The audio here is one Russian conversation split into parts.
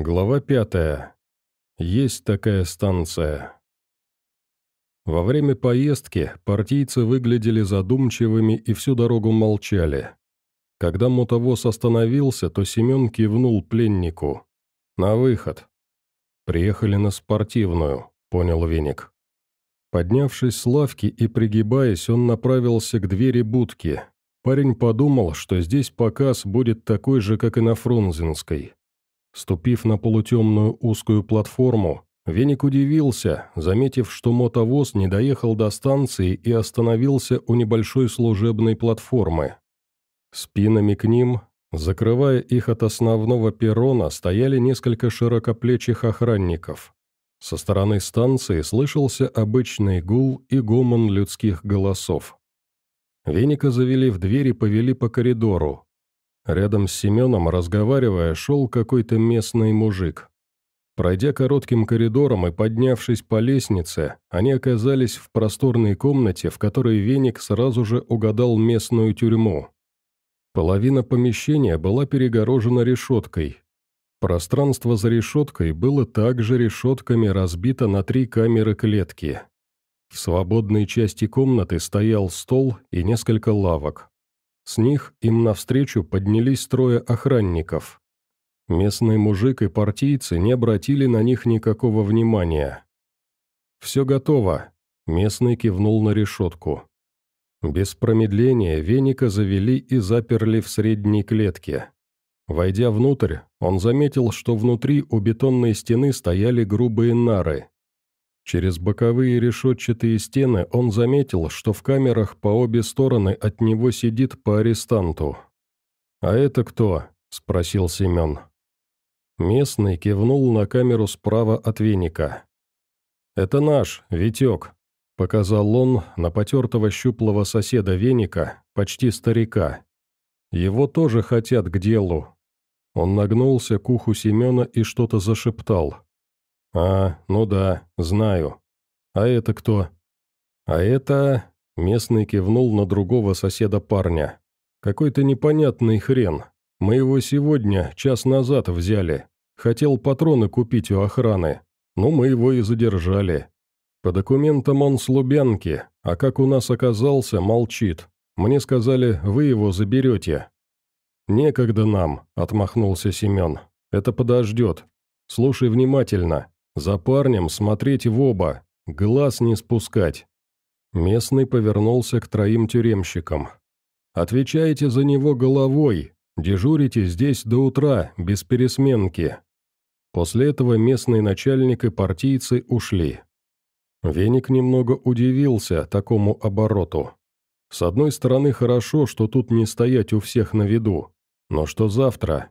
Глава пятая. Есть такая станция. Во время поездки партийцы выглядели задумчивыми и всю дорогу молчали. Когда мотовоз остановился, то Семен кивнул пленнику. «На выход». «Приехали на спортивную», — понял Веник. Поднявшись с лавки и пригибаясь, он направился к двери будки. Парень подумал, что здесь показ будет такой же, как и на Фрунзенской. Ступив на полутемную узкую платформу, Веник удивился, заметив, что мотовоз не доехал до станции и остановился у небольшой служебной платформы. Спинами к ним, закрывая их от основного перрона, стояли несколько широкоплечих охранников. Со стороны станции слышался обычный гул и гомон людских голосов. Веника завели в дверь и повели по коридору, Рядом с Семеном, разговаривая, шел какой-то местный мужик. Пройдя коротким коридором и поднявшись по лестнице, они оказались в просторной комнате, в которой Веник сразу же угадал местную тюрьму. Половина помещения была перегорожена решеткой. Пространство за решеткой было также решетками разбито на три камеры клетки. В свободной части комнаты стоял стол и несколько лавок. С них им навстречу поднялись трое охранников. Местный мужик и партийцы не обратили на них никакого внимания. «Все готово», — местный кивнул на решетку. Без промедления веника завели и заперли в средней клетке. Войдя внутрь, он заметил, что внутри у бетонной стены стояли грубые нары, Через боковые решетчатые стены он заметил, что в камерах по обе стороны от него сидит по арестанту. «А это кто?» – спросил Семен. Местный кивнул на камеру справа от веника. «Это наш, Витек», – показал он на потертого щуплого соседа веника, почти старика. «Его тоже хотят к делу». Он нагнулся к уху Семена и что-то зашептал. «А, ну да, знаю. А это кто?» «А это...» — местный кивнул на другого соседа парня. «Какой-то непонятный хрен. Мы его сегодня, час назад, взяли. Хотел патроны купить у охраны. Ну, мы его и задержали. По документам он с Лубянки, а как у нас оказался, молчит. Мне сказали, вы его заберете». «Некогда нам», — отмахнулся Семен. «Это подождет. Слушай внимательно. За парнем смотреть в оба, глаз не спускать. Местный повернулся к троим тюремщикам. «Отвечайте за него головой, дежурите здесь до утра, без пересменки». После этого местный начальник и партийцы ушли. Веник немного удивился такому обороту. С одной стороны, хорошо, что тут не стоять у всех на виду. Но что завтра?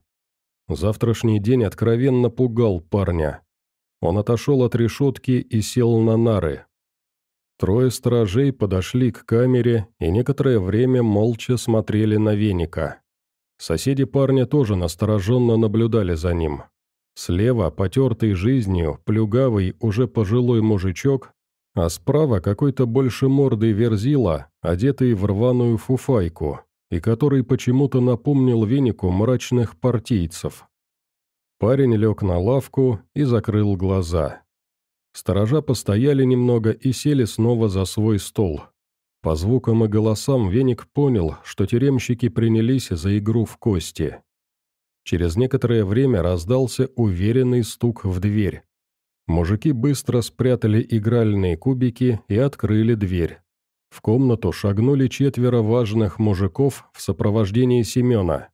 Завтрашний день откровенно пугал парня. Он отошел от решетки и сел на нары. Трое сторожей подошли к камере и некоторое время молча смотрели на веника. Соседи парня тоже настороженно наблюдали за ним. Слева, потертый жизнью, плюгавый, уже пожилой мужичок, а справа какой-то больше мордой верзила, одетый в рваную фуфайку, и который почему-то напомнил венику мрачных партийцев. Парень лег на лавку и закрыл глаза. Сторожа постояли немного и сели снова за свой стол. По звукам и голосам Веник понял, что тюремщики принялись за игру в кости. Через некоторое время раздался уверенный стук в дверь. Мужики быстро спрятали игральные кубики и открыли дверь. В комнату шагнули четверо важных мужиков в сопровождении Семена.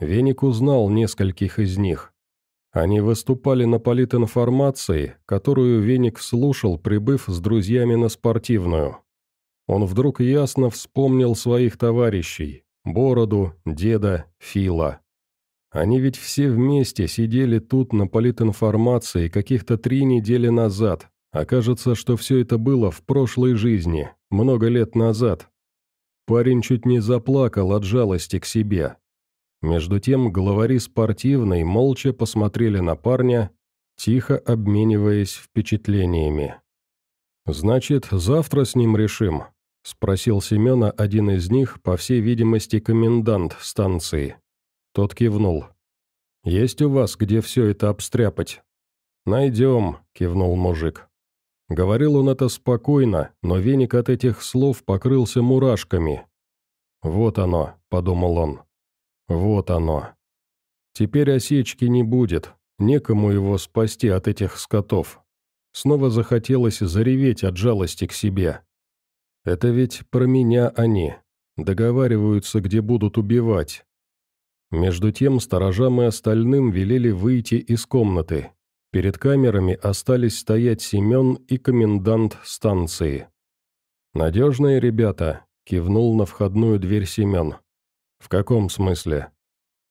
Веник узнал нескольких из них. Они выступали на политинформации, которую Веник слушал, прибыв с друзьями на спортивную. Он вдруг ясно вспомнил своих товарищей – Бороду, Деда, Фила. Они ведь все вместе сидели тут на политинформации каких-то три недели назад, а кажется, что все это было в прошлой жизни, много лет назад. Парень чуть не заплакал от жалости к себе. Между тем главари спортивной молча посмотрели на парня, тихо обмениваясь впечатлениями. «Значит, завтра с ним решим?» – спросил Семена один из них, по всей видимости, комендант станции. Тот кивнул. Есть у вас, где все это обстряпать?» «Найдем», — кивнул мужик. Говорил он это спокойно, но веник от этих слов покрылся мурашками. «Вот оно», — подумал он. «Вот оно. Теперь осечки не будет, некому его спасти от этих скотов». Снова захотелось зареветь от жалости к себе. «Это ведь про меня они. Договариваются, где будут убивать». Между тем сторожам и остальным велели выйти из комнаты, Перед камерами остались стоять Семен и комендант станции. «Надежные ребята», — кивнул на входную дверь Семен. «В каком смысле?»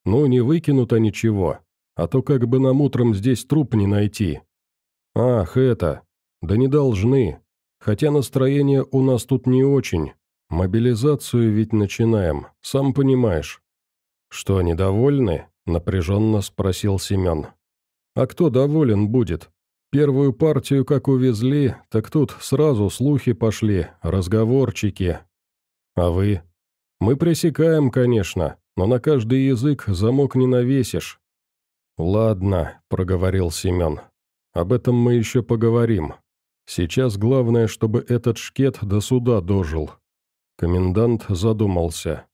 «Ну, не выкинут они чего, а то как бы нам утром здесь труп не найти». «Ах, это! Да не должны. Хотя настроение у нас тут не очень. Мобилизацию ведь начинаем, сам понимаешь». «Что, недовольны?» — напряженно спросил Семен. А кто доволен будет? Первую партию как увезли, так тут сразу слухи пошли, разговорчики. А вы? Мы пресекаем, конечно, но на каждый язык замок не навесишь. «Ладно», — проговорил Семен. «Об этом мы еще поговорим. Сейчас главное, чтобы этот шкет до суда дожил». Комендант задумался.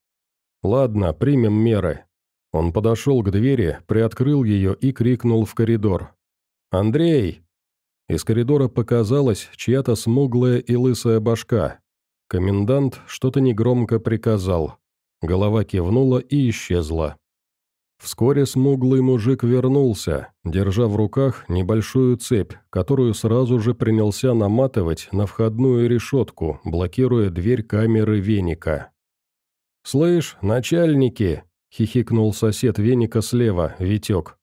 «Ладно, примем меры. Он подошел к двери, приоткрыл ее и крикнул в коридор. «Андрей!» Из коридора показалась чья-то смуглая и лысая башка. Комендант что-то негромко приказал. Голова кивнула и исчезла. Вскоре смуглый мужик вернулся, держа в руках небольшую цепь, которую сразу же принялся наматывать на входную решетку, блокируя дверь камеры веника. «Слышь, начальники!» — хихикнул сосед веника слева, Витек.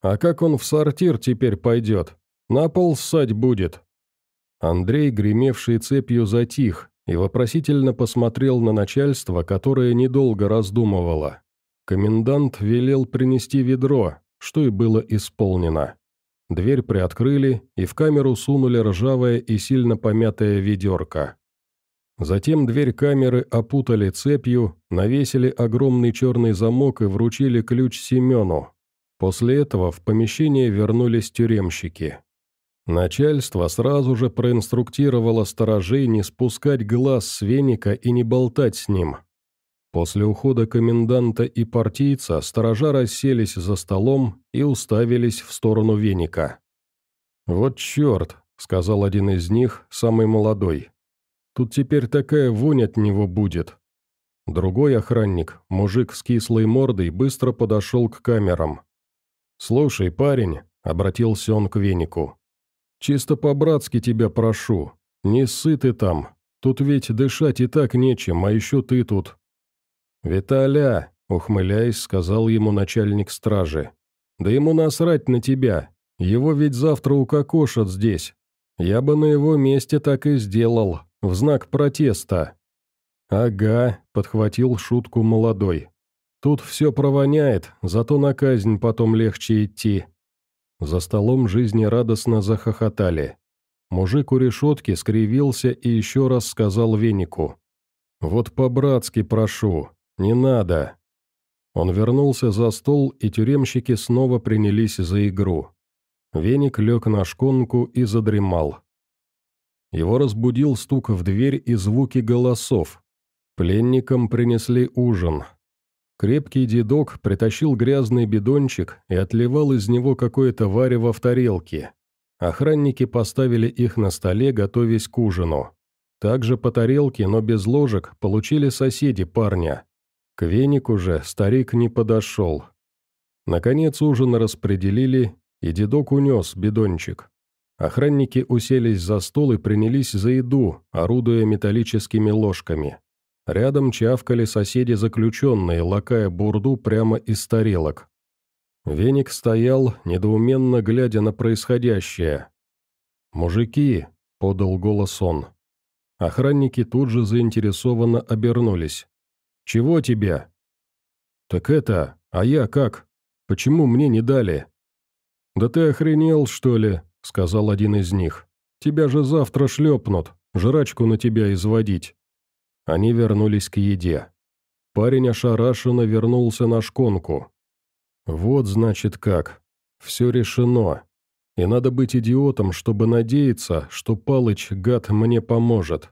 «А как он в сортир теперь пойдет? На пол ссать будет?» Андрей, гремевший цепью, затих и вопросительно посмотрел на начальство, которое недолго раздумывало. Комендант велел принести ведро, что и было исполнено. Дверь приоткрыли, и в камеру сунули ржавое и сильно помятое ведерко. Затем дверь камеры опутали цепью, навесили огромный черный замок и вручили ключ Семену. После этого в помещение вернулись тюремщики. Начальство сразу же проинструктировало сторожей не спускать глаз с веника и не болтать с ним. После ухода коменданта и партийца сторожа расселись за столом и уставились в сторону веника. «Вот черт», — сказал один из них, самый молодой. Тут теперь такая вонь от него будет». Другой охранник, мужик с кислой мордой, быстро подошел к камерам. «Слушай, парень», — обратился он к венику, — «чисто по-братски тебя прошу, не ссы ты там, тут ведь дышать и так нечем, а еще ты тут». «Виталя», — ухмыляясь, сказал ему начальник стражи, — «да ему насрать на тебя, его ведь завтра укокошат здесь. Я бы на его месте так и сделал, в знак протеста». «Ага», — подхватил шутку молодой. «Тут все провоняет, зато на казнь потом легче идти». За столом жизнерадостно захохотали. Мужик у решетки скривился и еще раз сказал венику. «Вот по-братски прошу, не надо». Он вернулся за стол, и тюремщики снова принялись за игру. Веник лег на шконку и задремал. Его разбудил стук в дверь и звуки голосов. Пленникам принесли ужин. Крепкий дедок притащил грязный бидончик и отливал из него какое-то варево в тарелке. Охранники поставили их на столе, готовясь к ужину. Также по тарелке, но без ложек, получили соседи парня. К венику же старик не подошел. Наконец ужин распределили, и дедок унес бидончик. Охранники уселись за стол и принялись за еду, орудуя металлическими ложками. Рядом чавкали соседи-заключенные, лакая бурду прямо из тарелок. Веник стоял, недоуменно глядя на происходящее. «Мужики!» — подал голос он. Охранники тут же заинтересованно обернулись. «Чего тебе?» «Так это, а я как? Почему мне не дали?» «Да ты охренел, что ли?» — сказал один из них. «Тебя же завтра шлепнут, жрачку на тебя изводить». Они вернулись к еде. Парень ошарашенно вернулся на шконку. Вот значит как. Все решено. И надо быть идиотом, чтобы надеяться, что Палыч, гад, мне поможет.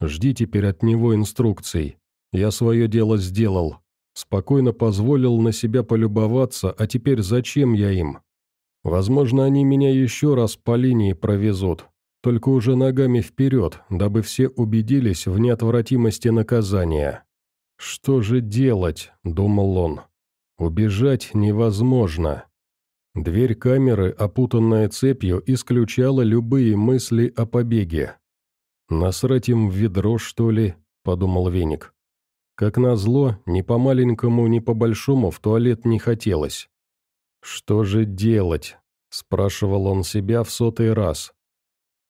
Жди теперь от него инструкций. Я свое дело сделал. Спокойно позволил на себя полюбоваться, а теперь зачем я им? Возможно, они меня еще раз по линии провезут, только уже ногами вперед, дабы все убедились в неотвратимости наказания. «Что же делать?» – думал он. «Убежать невозможно». Дверь камеры, опутанная цепью, исключала любые мысли о побеге. «Насрать им в ведро, что ли?» – подумал Веник. Как назло, ни по маленькому, ни по большому в туалет не хотелось. «Что же делать?» – спрашивал он себя в сотый раз.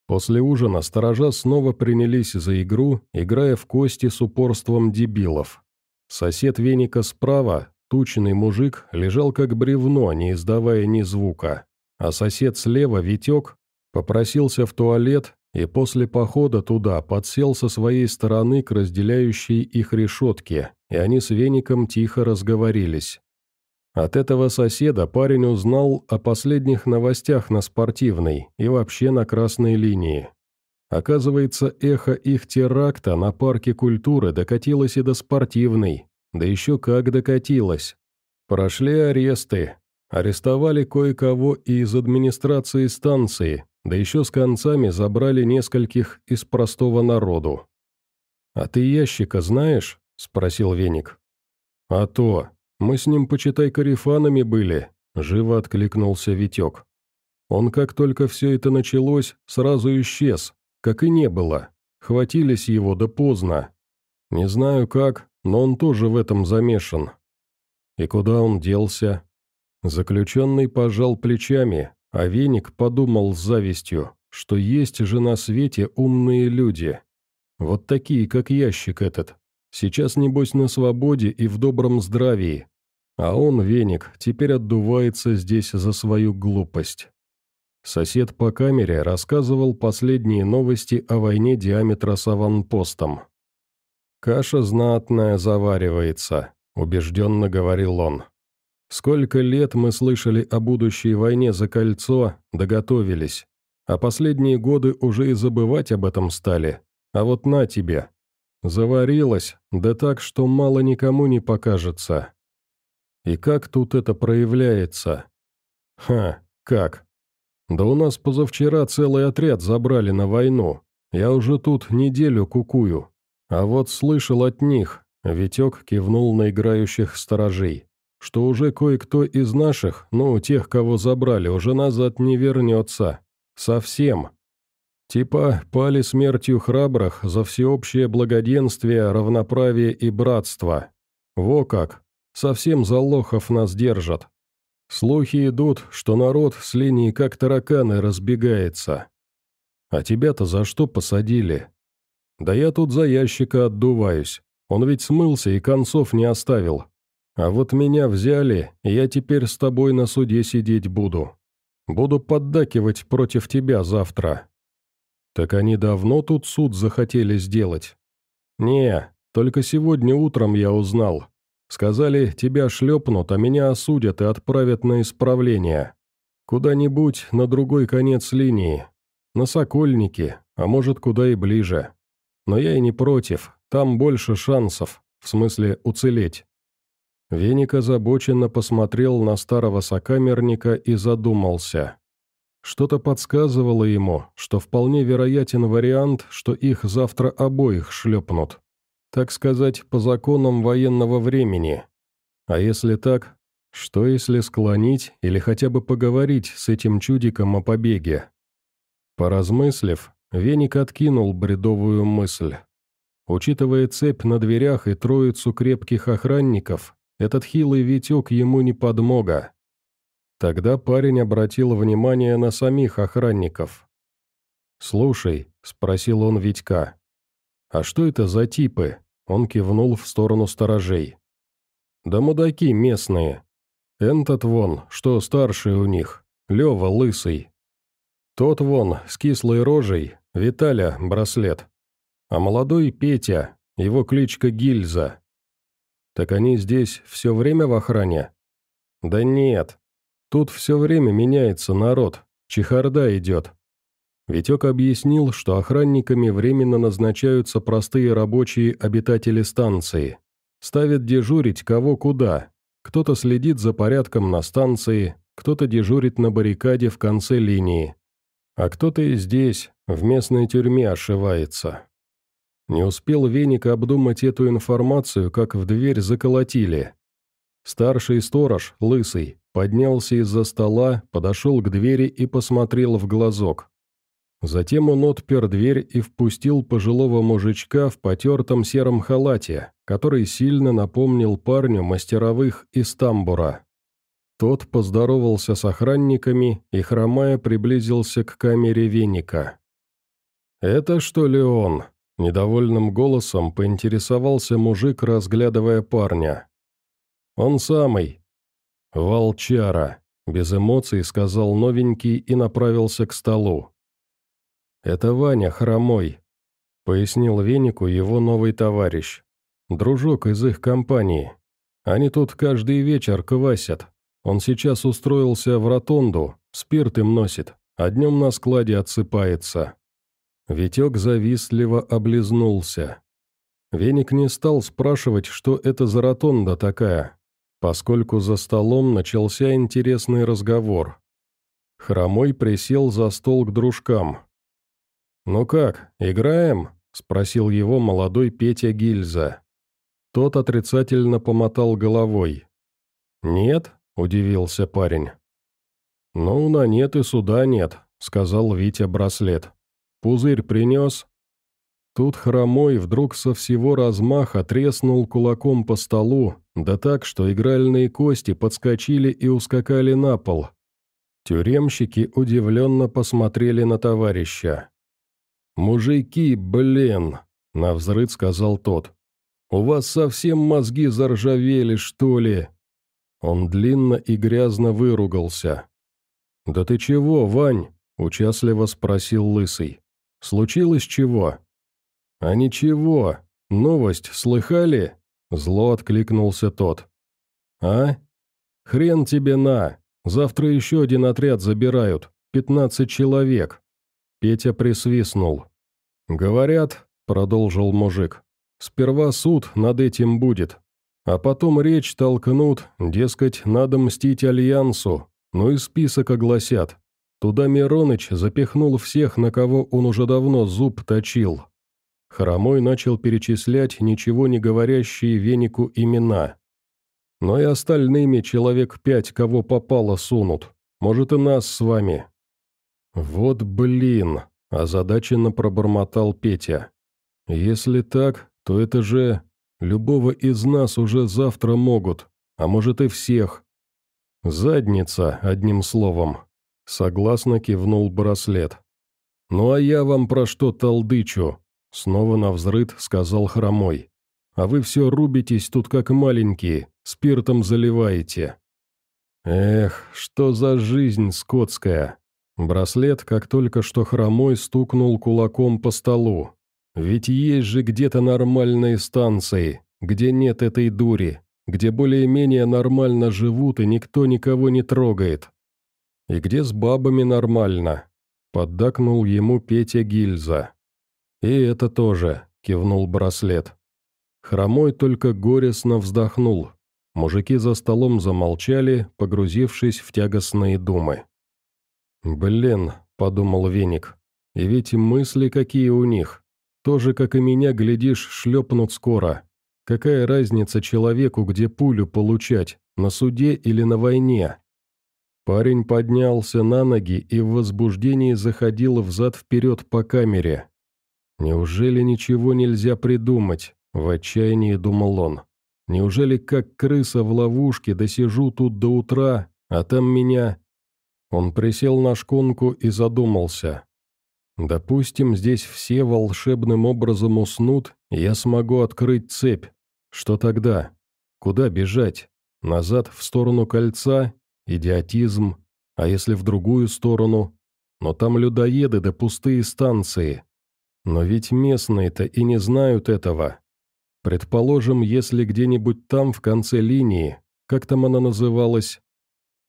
После ужина сторожа снова принялись за игру, играя в кости с упорством дебилов. Сосед веника справа, тучный мужик, лежал как бревно, не издавая ни звука, а сосед слева, Витек, попросился в туалет и после похода туда подсел со своей стороны к разделяющей их решетке, и они с веником тихо разговорились. От этого соседа парень узнал о последних новостях на спортивной и вообще на красной линии. Оказывается, эхо их теракта на парке культуры докатилось и до спортивной, да еще как докатилось. Прошли аресты, арестовали кое-кого и из администрации станции, да еще с концами забрали нескольких из простого народу. «А ты ящика знаешь?» – спросил Веник. «А то. Мы с ним, почитай, карифанами были», – живо откликнулся Витек. «Он, как только все это началось, сразу исчез, как и не было. Хватились его, да поздно. Не знаю как, но он тоже в этом замешан». «И куда он делся?» Заключенный пожал плечами, а Веник подумал с завистью, что есть же на свете умные люди. Вот такие, как ящик этот. Сейчас, небось, на свободе и в добром здравии. А он, Веник, теперь отдувается здесь за свою глупость. Сосед по камере рассказывал последние новости о войне диаметра с аванпостом. «Каша знатная заваривается», — убежденно говорил он. Сколько лет мы слышали о будущей войне за кольцо, доготовились. А последние годы уже и забывать об этом стали. А вот на тебе. Заварилась, да так, что мало никому не покажется. И как тут это проявляется? Ха, как? Да у нас позавчера целый отряд забрали на войну. Я уже тут неделю кукую. А вот слышал от них, Витек кивнул на играющих сторожей что уже кое-кто из наших, ну, тех, кого забрали, уже назад не вернется. Совсем. Типа пали смертью храбрых за всеобщее благоденствие, равноправие и братство. Во как. Совсем за лохов нас держат. Слухи идут, что народ с линии как тараканы разбегается. А тебя-то за что посадили? Да я тут за ящика отдуваюсь. Он ведь смылся и концов не оставил. А вот меня взяли, и я теперь с тобой на суде сидеть буду. Буду поддакивать против тебя завтра». «Так они давно тут суд захотели сделать?» «Не, только сегодня утром я узнал. Сказали, тебя шлепнут, а меня осудят и отправят на исправление. Куда-нибудь на другой конец линии. На Сокольники, а может, куда и ближе. Но я и не против, там больше шансов, в смысле уцелеть. Веник озабоченно посмотрел на старого сокамерника и задумался. Что-то подсказывало ему, что вполне вероятен вариант, что их завтра обоих шлепнут. Так сказать, по законам военного времени. А если так, что если склонить или хотя бы поговорить с этим чудиком о побеге? Поразмыслив, Веник откинул бредовую мысль. Учитывая цепь на дверях и троицу крепких охранников, этот хилый Витек ему не подмога. Тогда парень обратил внимание на самих охранников. «Слушай», — спросил он Витька, — «а что это за типы?» Он кивнул в сторону сторожей. «Да мудаки местные. Энтот вон, что старший у них, Лева лысый. Тот вон, с кислой рожей, Виталя браслет. А молодой Петя, его кличка Гильза. «Так они здесь все время в охране?» «Да нет. Тут все время меняется народ. Чехарда идет». Витек объяснил, что охранниками временно назначаются простые рабочие обитатели станции. Ставят дежурить кого куда. Кто-то следит за порядком на станции, кто-то дежурит на баррикаде в конце линии. А кто-то и здесь, в местной тюрьме, ошивается. Не успел Веник обдумать эту информацию, как в дверь заколотили. Старший сторож, лысый, поднялся из-за стола, подошел к двери и посмотрел в глазок. Затем он отпер дверь и впустил пожилого мужичка в потертом сером халате, который сильно напомнил парню мастеровых из тамбура. Тот поздоровался с охранниками и, хромая, приблизился к камере веника. «Это что ли он?» – недовольным голосом поинтересовался мужик, разглядывая парня. «Он самый». «Волчара», – без эмоций сказал новенький и направился к столу. «Это Ваня Хромой», — пояснил Венику его новый товарищ. «Дружок из их компании. Они тут каждый вечер квасят. Он сейчас устроился в ротонду, спирт им носит, а днем на складе отсыпается». Витек завистливо облизнулся. Веник не стал спрашивать, что это за ротонда такая, поскольку за столом начался интересный разговор. Хромой присел за стол к дружкам. «Ну как, играем?» – спросил его молодой Петя Гильза. Тот отрицательно помотал головой. «Нет?» – удивился парень. «Ну, на нет и суда нет», – сказал Витя Браслет. «Пузырь принес?» Тут хромой вдруг со всего размаха треснул кулаком по столу, да так, что игральные кости подскочили и ускакали на пол. Тюремщики удивленно посмотрели на товарища. «Мужики, блин!» — навзрыд сказал тот. «У вас совсем мозги заржавели, что ли?» Он длинно и грязно выругался. «Да ты чего, Вань?» — участливо спросил Лысый. «Случилось чего?» «А ничего. Новость слыхали?» Зло откликнулся тот. «А? Хрен тебе на. Завтра еще один отряд забирают. Пятнадцать человек. Петя присвистнул. «Говорят», — продолжил мужик, — «сперва суд над этим будет, а потом речь толкнут, дескать, надо мстить Альянсу, ну и список огласят. Туда Мироныч запихнул всех, на кого он уже давно зуб точил». Хромой начал перечислять ничего не говорящие венику имена. «Но и остальными человек пять, кого попало, сунут. Может, и нас с вами. «Вот блин!» – озадаченно пробормотал Петя. «Если так, то это же... Любого из нас уже завтра могут, а может и всех». «Задница, одним словом», – согласно кивнул браслет. «Ну а я вам про что толдычу?» – снова навзрыд сказал Хромой. «А вы все рубитесь тут как маленькие, спиртом заливаете». «Эх, что за жизнь скотская!» Браслет, как только что хромой, стукнул кулаком по столу. Ведь есть же где-то нормальные станции, где нет этой дури, где более-менее нормально живут и никто никого не трогает. И где с бабами нормально, поддакнул ему Петя Гильза. И это тоже, кивнул браслет. Хромой только горестно вздохнул. Мужики за столом замолчали, погрузившись в тягостные думы. «Блин», — подумал Веник, — «и ведь мысли какие у них. Тоже, как и меня, глядишь, шлепнут скоро. Какая разница человеку, где пулю получать, на суде или на войне?» Парень поднялся на ноги и в возбуждении заходил взад-вперед по камере. «Неужели ничего нельзя придумать?» – в отчаянии думал он. «Неужели как крыса в ловушке досижу тут до утра, а там меня он присел на шконку и задумался. «Допустим, здесь все волшебным образом уснут, и я смогу открыть цепь. Что тогда? Куда бежать? Назад в сторону кольца? Идиотизм. А если в другую сторону? Но там людоеды да пустые станции. Но ведь местные-то и не знают этого. Предположим, если где-нибудь там, в конце линии, как там она называлась,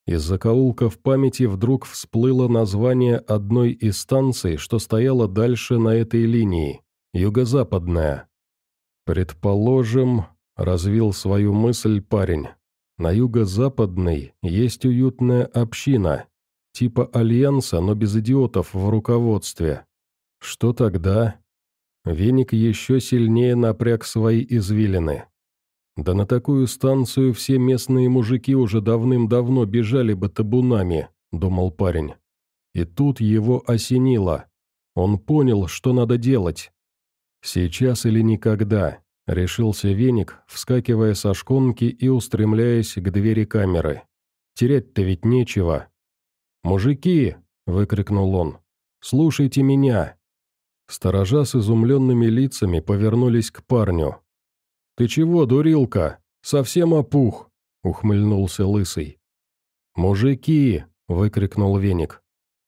Из закоулка в памяти вдруг всплыло название одной из станций, что стояла дальше на этой линии, юго-западная. «Предположим», — развил свою мысль парень, «на юго-западной есть уютная община, типа альянса, но без идиотов в руководстве. Что тогда?» Веник еще сильнее напряг свои извилины. Да на такую станцию все местные мужики уже давным-давно бежали бы табунами, думал парень. И тут его осенило. Он понял, что надо делать. Сейчас или никогда, решился веник, вскакивая со шконки и устремляясь к двери камеры. Терять-то ведь нечего. «Мужики!» — выкрикнул он. «Слушайте меня!» Сторожа с изумленными лицами повернулись к парню. «Ты чего, дурилка? Совсем опух!» — ухмыльнулся лысый. «Мужики!» — выкрикнул веник.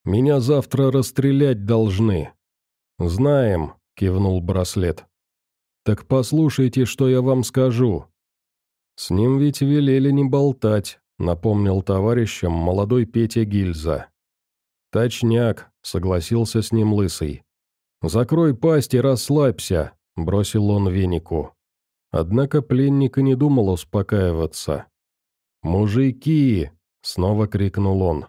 «Меня завтра расстрелять должны». «Знаем», — кивнул браслет. «Так послушайте, что я вам скажу». «С ним ведь велели не болтать», — напомнил товарищам молодой Петя Гильза. «Точняк», — согласился с ним лысый. «Закрой пасть и расслабься», — бросил он венику. Однако пленник и не думал успокаиваться. «Мужики!» — снова крикнул он.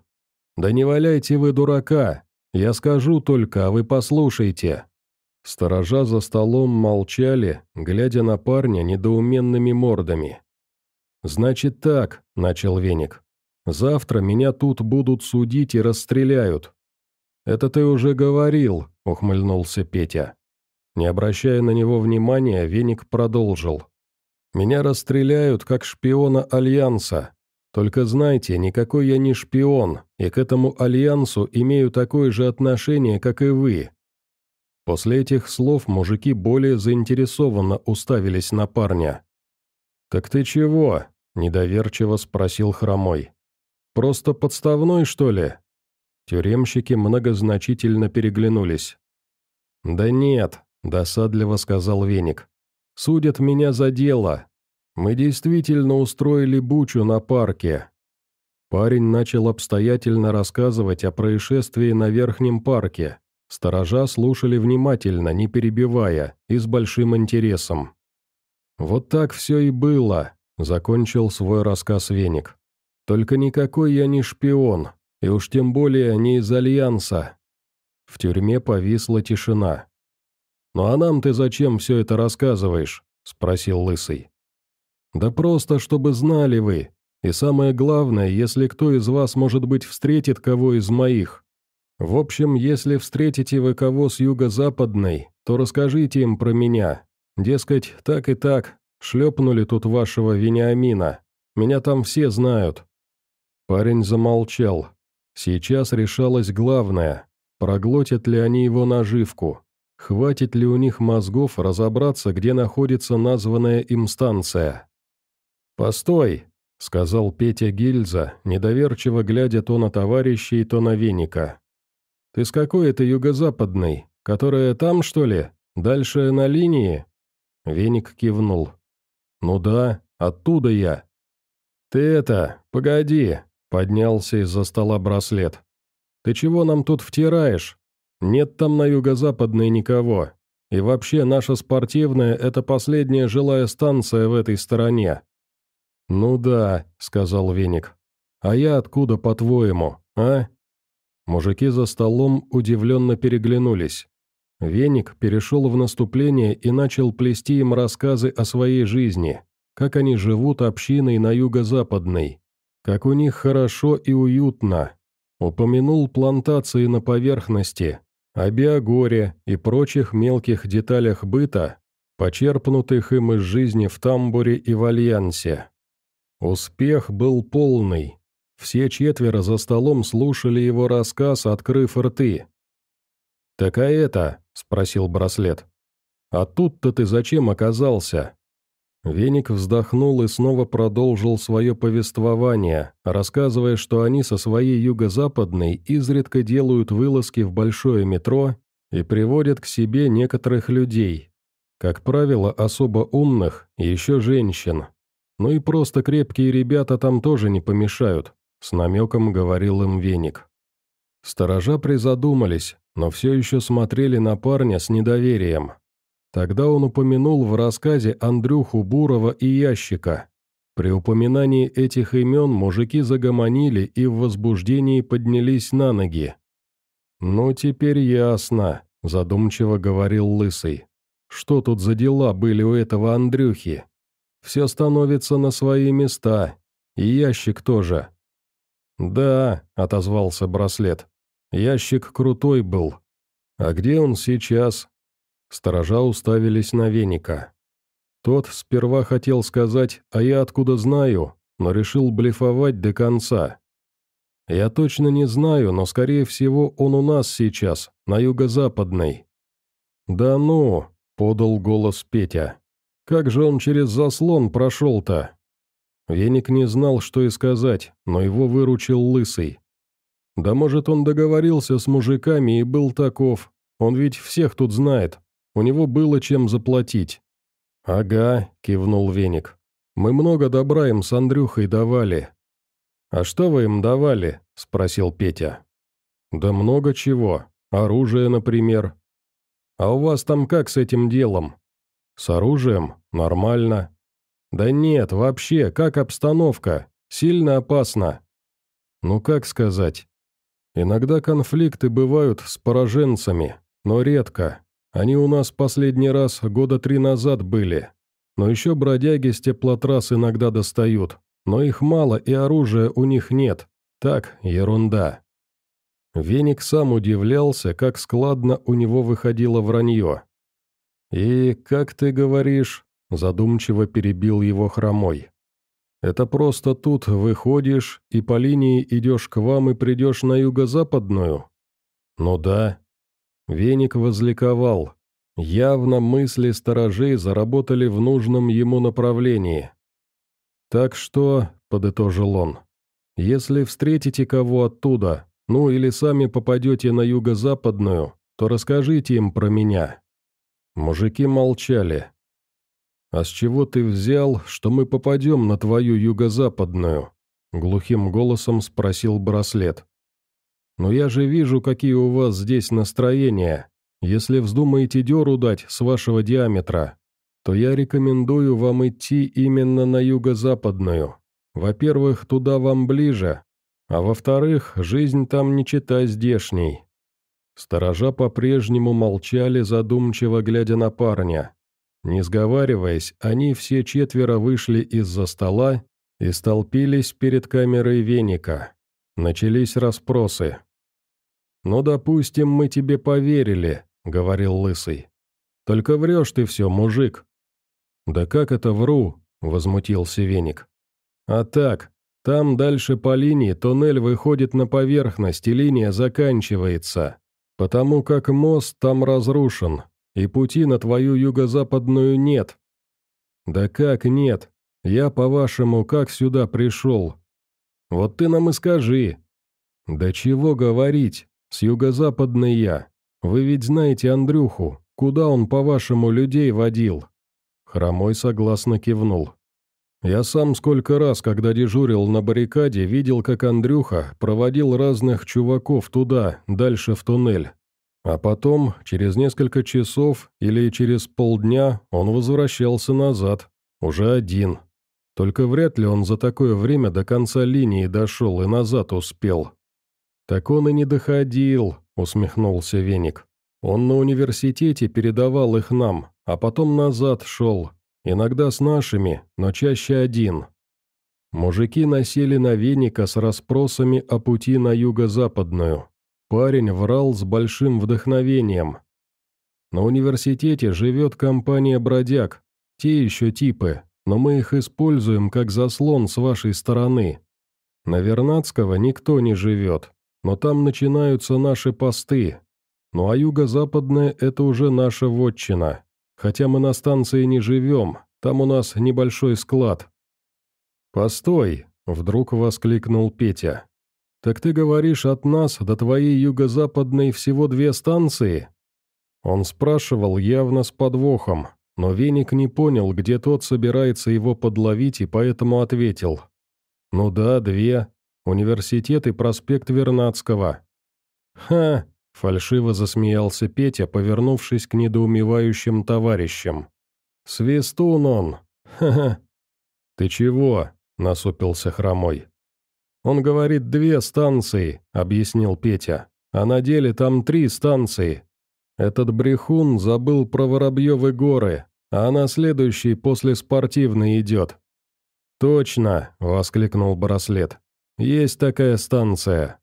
«Да не валяйте вы дурака! Я скажу только, а вы послушайте!» Сторожа за столом молчали, глядя на парня недоуменными мордами. «Значит так», — начал Веник. «Завтра меня тут будут судить и расстреляют». «Это ты уже говорил», — ухмыльнулся Петя. Не обращая на него внимания, Веник продолжил. «Меня расстреляют, как шпиона Альянса. Только знайте, никакой я не шпион, и к этому Альянсу имею такое же отношение, как и вы». После этих слов мужики более заинтересованно уставились на парня. «Так ты чего?» – недоверчиво спросил Хромой. «Просто подставной, что ли?» Тюремщики многозначительно переглянулись. «Да нет, — досадливо сказал Веник. «Судят меня за дело. Мы действительно устроили бучу на парке». Парень начал обстоятельно рассказывать о происшествии на Верхнем парке. Сторожа слушали внимательно, не перебивая, и с большим интересом. «Вот так все и было», — закончил свой рассказ Веник. «Только никакой я не шпион, и уж тем более не из Альянса». В тюрьме повисла тишина. «Ну а нам ты зачем все это рассказываешь?» – спросил Лысый. «Да просто, чтобы знали вы. И самое главное, если кто из вас, может быть, встретит кого из моих. В общем, если встретите вы кого с юго-западной, то расскажите им про меня. Дескать, так и так, шлепнули тут вашего Вениамина. Меня там все знают». Парень замолчал. Сейчас решалось главное, проглотят ли они его наживку. Хватит ли у них мозгов разобраться, где находится названная им станция? «Постой!» — сказал Петя Гильза, недоверчиво глядя то на товарищей, то на веника. «Ты с какой это юго-западной? Которая там, что ли? Дальше на линии?» Веник кивнул. «Ну да, оттуда я». «Ты это, погоди!» — поднялся из-за стола браслет. «Ты чего нам тут втираешь? Нет там на юго-западной никого. И вообще наша спортивная – это последняя жилая станция в этой стороне». «Ну да», – сказал Веник. «А я откуда, по-твоему, а?» Мужики за столом удивленно переглянулись. Веник перешел в наступление и начал плести им рассказы о своей жизни, как они живут общиной на юго-западной, как у них хорошо и уютно. Упомянул плантации на поверхности, о биогоре и прочих мелких деталях быта, почерпнутых им из жизни в тамбуре и в альянсе. Успех был полный. Все четверо за столом слушали его рассказ, открыв рты. «Так а это?» – спросил браслет. «А тут-то ты зачем оказался?» Веник вздохнул и снова продолжил свое повествование, рассказывая, что они со своей юго-западной изредка делают вылазки в большое метро и приводят к себе некоторых людей. Как правило, особо умных еще женщин. Ну и просто крепкие ребята там тоже не помешают, — с намеком говорил им веник. Сторожа призадумались, но все еще смотрели на парня с недоверием. Тогда он упомянул в рассказе Андрюху Бурова и Ящика. При упоминании этих имен мужики загомонили и в возбуждении поднялись на ноги. «Ну, теперь ясно», — задумчиво говорил Лысый. «Что тут за дела были у этого Андрюхи? Все становится на свои места. И ящик тоже». «Да», — отозвался браслет. «Ящик крутой был. А где он сейчас?» Сторожа уставились на веника. Тот сперва хотел сказать «а я откуда знаю», но решил блефовать до конца. «Я точно не знаю, но, скорее всего, он у нас сейчас, на юго-западной». «Да ну», — подал голос Петя. «Как же он через заслон прошел-то?» Веник не знал, что и сказать, но его выручил Лысый. «Да может, он договорился с мужиками и был таков. Он ведь всех тут знает. У него было чем заплатить». «Ага», — кивнул Веник. «Мы много добра им с Андрюхой давали. «А что вы им давали?» – спросил Петя. «Да много чего. Оружие, например. А у вас там как с этим делом?» «С оружием? Нормально». «Да нет, вообще, как обстановка? Сильно опасно». «Ну как сказать? Иногда конфликты бывают с пораженцами, но редко. Они у нас последний раз года три назад были. Но еще бродяги с теплотрасс иногда достают, но их мало и оружия у них нет. Так, ерунда. Веник сам удивлялся, как складно у него выходило вранье. «И, как ты говоришь», — задумчиво перебил его хромой. «Это просто тут выходишь и по линии идешь к вам и придешь на юго-западную?» «Ну да». Веник возликовал. Явно мысли сторожей заработали в нужном ему направлении. «Так что», — подытожил он, — «если встретите кого оттуда, ну или сами попадете на юго-западную, то расскажите им про меня». Мужики молчали. «А с чего ты взял, что мы попадем на твою юго-западную?» Глухим голосом спросил браслет. «Но я же вижу, какие у вас здесь настроения. Если вздумаете дёру дать с вашего диаметра, то я рекомендую вам идти именно на юго-западную. Во-первых, туда вам ближе, а во-вторых, жизнь там не чита здешней». Сторожа по-прежнему молчали, задумчиво глядя на парня. Не сговариваясь, они все четверо вышли из-за стола и столпились перед камерой веника. Начались расспросы. «Ну, допустим, мы тебе поверили», — говорил Лысый. «Только врешь ты все, мужик. «Да как это вру?» – возмутился Веник. «А так, там дальше по линии туннель выходит на поверхность, и линия заканчивается, потому как мост там разрушен, и пути на твою юго-западную нет». «Да как нет? Я, по-вашему, как сюда пришел?» «Вот ты нам и скажи». «Да чего говорить, с юго-западной я. Вы ведь знаете Андрюху, куда он, по-вашему, людей водил?» Хромой согласно кивнул. «Я сам сколько раз, когда дежурил на баррикаде, видел, как Андрюха проводил разных чуваков туда, дальше в туннель. А потом, через несколько часов или через полдня, он возвращался назад, уже один. Только вряд ли он за такое время до конца линии дошел и назад успел». «Так он и не доходил», — усмехнулся Веник. «Он на университете передавал их нам, а потом назад шел, иногда с нашими, но чаще один. Мужики носили на веника с расспросами о пути на юго-западную. Парень врал с большим вдохновением. На университете живет компания бродяг, те еще типы, но мы их используем как заслон с вашей стороны. На Вернадского никто не живет, но там начинаются наши посты. Ну а юго-западная – это уже наша вотчина. Хотя мы на станции не живем, там у нас небольшой склад». «Постой!» — вдруг воскликнул Петя. «Так ты говоришь, от нас до твоей юго-западной всего две станции?» Он спрашивал явно с подвохом, но Веник не понял, где тот собирается его подловить, и поэтому ответил. «Ну да, две. Университет и проспект Вернадского». «Ха!» — фальшиво засмеялся Петя, повернувшись к недоумевающим товарищам. «Свистун он! Ха-ха!» «Ты чего?» — насупился Хромой. «Он говорит, две станции», — объяснил Петя. «А на деле там три станции. Этот брехун забыл про Воробьевы горы, а на следующий после спортивной идет». «Точно!» — воскликнул браслет. «Есть такая станция».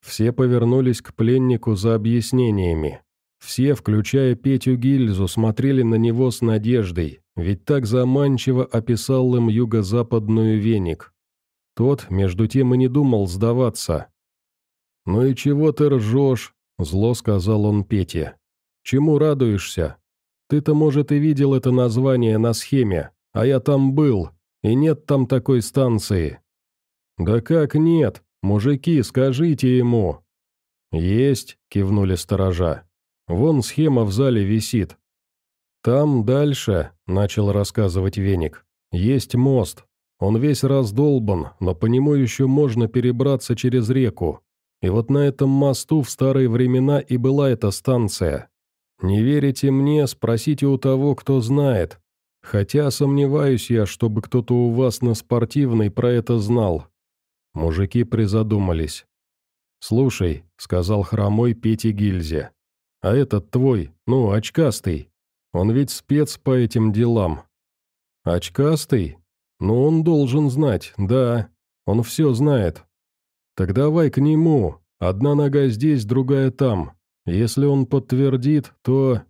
Все повернулись к пленнику за объяснениями. Все, включая Петю Гильзу, смотрели на него с надеждой, ведь так заманчиво описал им юго-западную веник. Тот, между тем, и не думал сдаваться. «Ну и чего ты ржешь?» — зло сказал он Пете. «Чему радуешься? Ты-то, может, и видел это название на схеме, а я там был, и нет там такой станции». «Да как нет? Мужики, скажите ему». «Есть», — кивнули сторожа. «Вон схема в зале висит». «Там дальше», — начал рассказывать Веник, — «есть мост. Он весь раздолбан, но по нему еще можно перебраться через реку. И вот на этом мосту в старые времена и была эта станция. Не верите мне, спросите у того, кто знает. Хотя сомневаюсь я, чтобы кто-то у вас на спортивной про это знал». Мужики призадумались. «Слушай», — сказал хромой Пете Гильзе, — «а этот твой, ну, очкастый, он ведь спец по этим делам». «Очкастый?» «Ну, он должен знать, да. Он все знает. Так давай к нему. Одна нога здесь, другая там. Если он подтвердит, то...»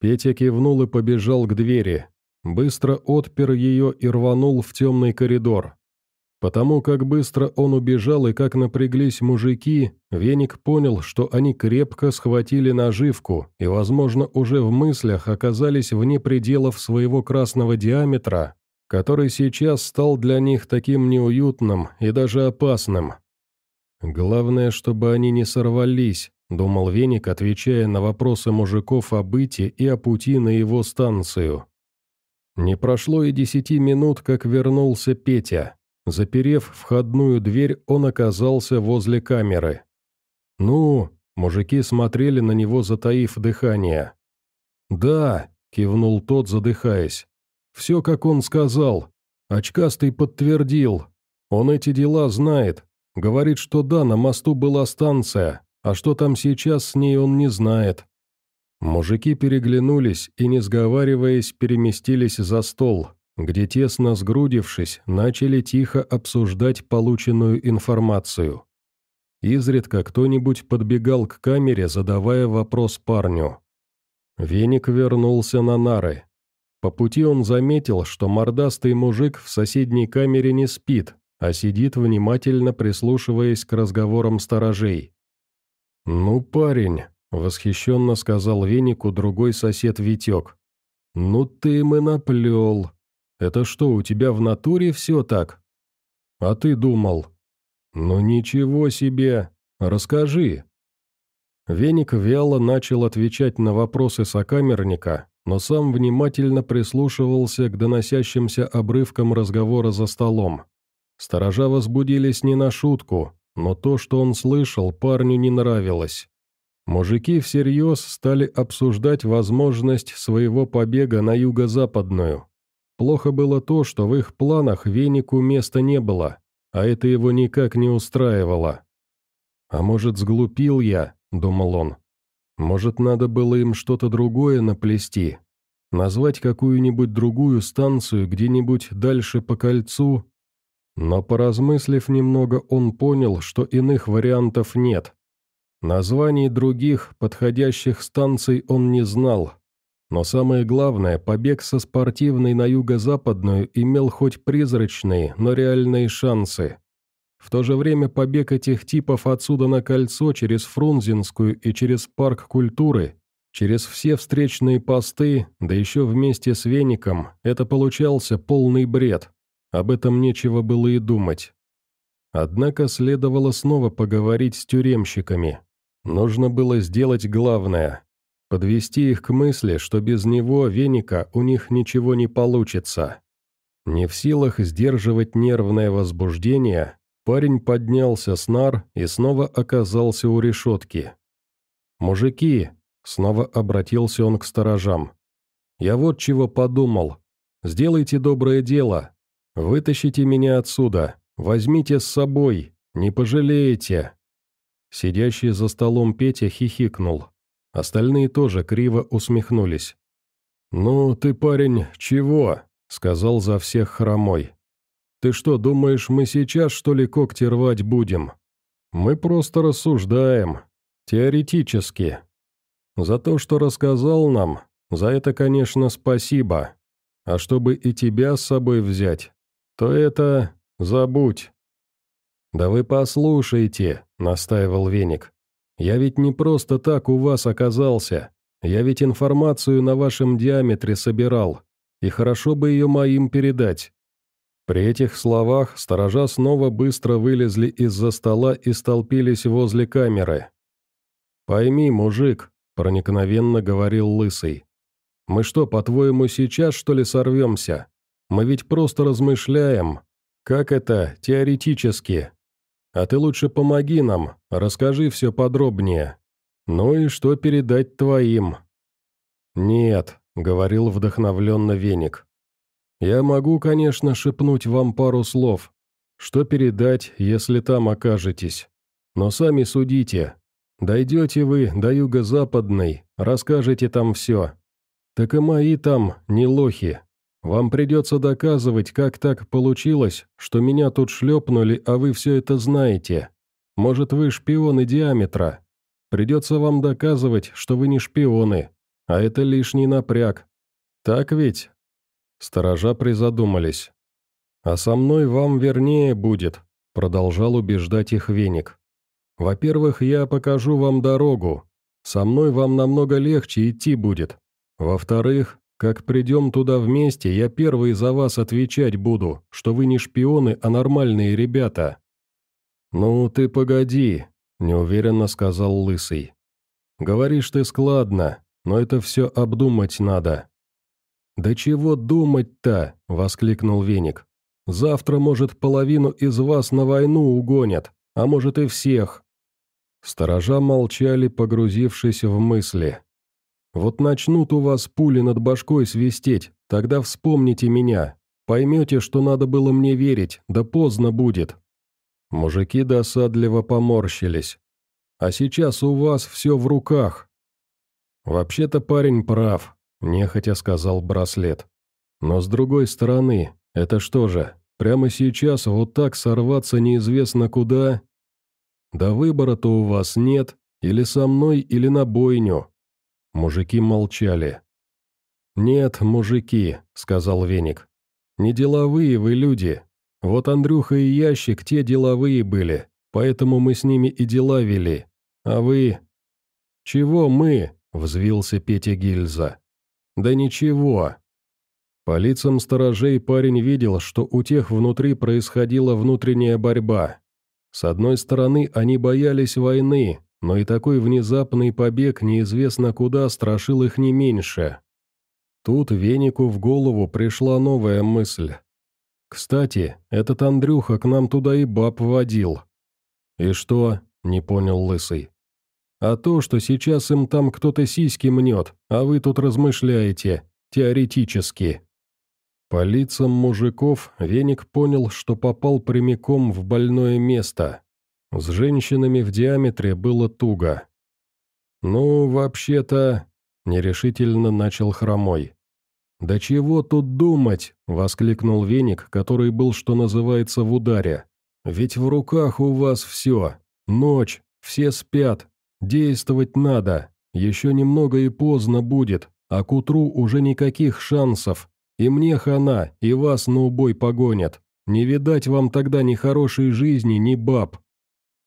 Петя кивнул и побежал к двери. Быстро отпер ее и рванул в темный коридор. Потому как быстро он убежал и как напряглись мужики, Веник понял, что они крепко схватили наживку и, возможно, уже в мыслях оказались вне пределов своего красного диаметра, который сейчас стал для них таким неуютным и даже опасным. «Главное, чтобы они не сорвались», — думал Веник, отвечая на вопросы мужиков о быте и о пути на его станцию. Не прошло и десяти минут, как вернулся Петя. Заперев входную дверь, он оказался возле камеры. «Ну?» — мужики смотрели на него, затаив дыхание. «Да», — кивнул тот, задыхаясь. Все, как он сказал. Очкастый подтвердил. Он эти дела знает. Говорит, что да, на мосту была станция, а что там сейчас с ней он не знает. Мужики переглянулись и, не сговариваясь, переместились за стол, где, тесно сгрудившись, начали тихо обсуждать полученную информацию. Изредка кто-нибудь подбегал к камере, задавая вопрос парню. Веник вернулся на нары. По пути он заметил, что мордастый мужик в соседней камере не спит, а сидит внимательно прислушиваясь к разговорам сторожей. «Ну, парень», — восхищенно сказал Венику другой сосед Витек. «Ну ты и наплел. Это что, у тебя в натуре все так?» «А ты думал?» «Ну ничего себе! Расскажи!» Веник вяло начал отвечать на вопросы сокамерника, но сам внимательно прислушивался к доносящимся обрывкам разговора за столом. Сторожа возбудились не на шутку, но то, что он слышал, парню не нравилось. Мужики всерьез стали обсуждать возможность своего побега на юго-западную. Плохо было то, что в их планах венику места не было, а это его никак не устраивало. «А может, сглупил я?» — думал он. Может, надо было им что-то другое наплести? Назвать какую-нибудь другую станцию где-нибудь дальше по кольцу? Но поразмыслив немного, он понял, что иных вариантов нет. Названий других, подходящих станций он не знал. Но самое главное, побег со спортивной на юго-западную имел хоть призрачные, но реальные шансы. В то же время побег этих типов отсюда на кольцо через Фрунзенскую и через парк культуры, через все встречные посты, да еще вместе с веником, это получался полный бред. Об этом нечего было и думать. Однако следовало снова поговорить с тюремщиками. Нужно было сделать главное – подвести их к мысли, что без него, веника, у них ничего не получится. Не в силах сдерживать нервное возбуждение, Парень поднялся с нар и снова оказался у решетки. «Мужики!» — снова обратился он к сторожам. «Я вот чего подумал. Сделайте доброе дело. Вытащите меня отсюда. Возьмите с собой. Не пожалеете». Сидящий за столом Петя хихикнул. Остальные тоже криво усмехнулись. «Ну, ты, парень, чего?» — сказал за всех хромой. «Ты что, думаешь, мы сейчас, что ли, когти рвать будем? Мы просто рассуждаем. Теоретически. За то, что рассказал нам, за это, конечно, спасибо. А чтобы и тебя с собой взять, то это... забудь». «Да вы послушайте», — настаивал Веник. «Я ведь не просто так у вас оказался. Я ведь информацию на вашем диаметре собирал, и хорошо бы ее моим передать. При этих словах сторожа снова быстро вылезли из-за стола и столпились возле камеры. «Пойми, мужик», — проникновенно говорил Лысый, — «мы что, по-твоему, сейчас, что ли, сорвемся? Мы ведь просто размышляем. Как это, теоретически? А ты лучше помоги нам, расскажи все подробнее. Ну и что передать твоим?» «Нет», — говорил вдохновленно Веник, я могу, конечно, шепнуть вам пару слов. Что передать, если там окажетесь? Но сами судите. Дойдете вы до юго-западной, расскажете там все. Так и мои там не лохи. Вам придется доказывать, как так получилось, что меня тут шлепнули, а вы все это знаете. Может, вы шпионы диаметра. Придется вам доказывать, что вы не шпионы, а это лишний напряг. Так ведь? Сторожа призадумались. «А со мной вам вернее будет», — продолжал убеждать их веник. «Во-первых, я покажу вам дорогу. Со мной вам намного легче идти будет. Во-вторых, как придем туда вместе, я первый за вас отвечать буду, что вы не шпионы, а нормальные ребята». «Ну ты погоди», — неуверенно сказал Лысый. «Говоришь ты складно, но это все обдумать надо. «Да чего думать-то?» — воскликнул Веник. «Завтра, может, половину из вас на войну угонят, а может и всех». Сторожа молчали, погрузившись в мысли. «Вот начнут у вас пули над башкой свистеть, тогда вспомните меня. Поймете, что надо было мне верить, да поздно будет». Мужики досадливо поморщились. «А сейчас у вас все в руках». «Вообще-то парень прав», нехотя сказал браслет. «Но с другой стороны, это что же, прямо сейчас вот так сорваться неизвестно куда? Да выбора-то у вас нет, или со мной, или на бойню». Мужики молчали. «Нет, мужики», — сказал Веник. «Не деловые вы люди. Вот Андрюха и Ящик те деловые были, поэтому мы с ними и дела вели. А вы...» «Чего мы?» — взвился Петя Гильза. Да ничего. По лицам сторожей парень видел, что у тех внутри происходила внутренняя борьба. С одной стороны, они боялись войны, но и такой внезапный побег неизвестно куда страшил их не меньше. Тут Венику в голову пришла новая мысль. «Кстати, этот Андрюха к нам туда и баб водил». «И что?» — не понял Лысый а то, что сейчас им там кто-то сиськи мнет, а вы тут размышляете, теоретически». По лицам мужиков Веник понял, что попал прямиком в больное место. С женщинами в диаметре было туго. «Ну, вообще-то...» — нерешительно начал хромой. «Да чего тут думать?» — воскликнул Веник, который был, что называется, в ударе. «Ведь в руках у вас все. Ночь, все спят, Действовать надо. Еще немного и поздно будет, а к утру уже никаких шансов. И мне хана, и вас на убой погонят. Не видать вам тогда ни хорошей жизни, ни баб».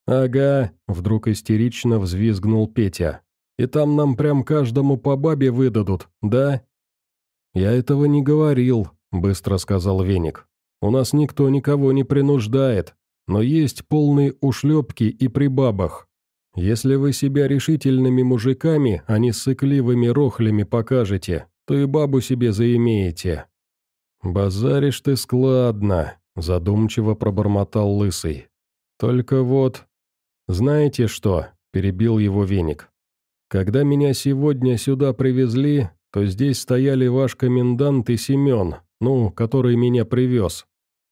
«Ага», — вдруг истерично взвизгнул Петя. «И там нам прям каждому по бабе выдадут, да?» «Я этого не говорил», — быстро сказал Веник. «У нас никто никого не принуждает, но есть полные ушлепки и при бабах. Если вы себя решительными мужиками, а не сыкливыми рохлями покажете, то и бабу себе заимеете». «Базаришь ты складно», — задумчиво пробормотал Лысый. Только вот... Знаете что?» – перебил его веник. «Когда меня сегодня сюда привезли, то здесь стояли ваш комендант и Семен, ну, который меня привез.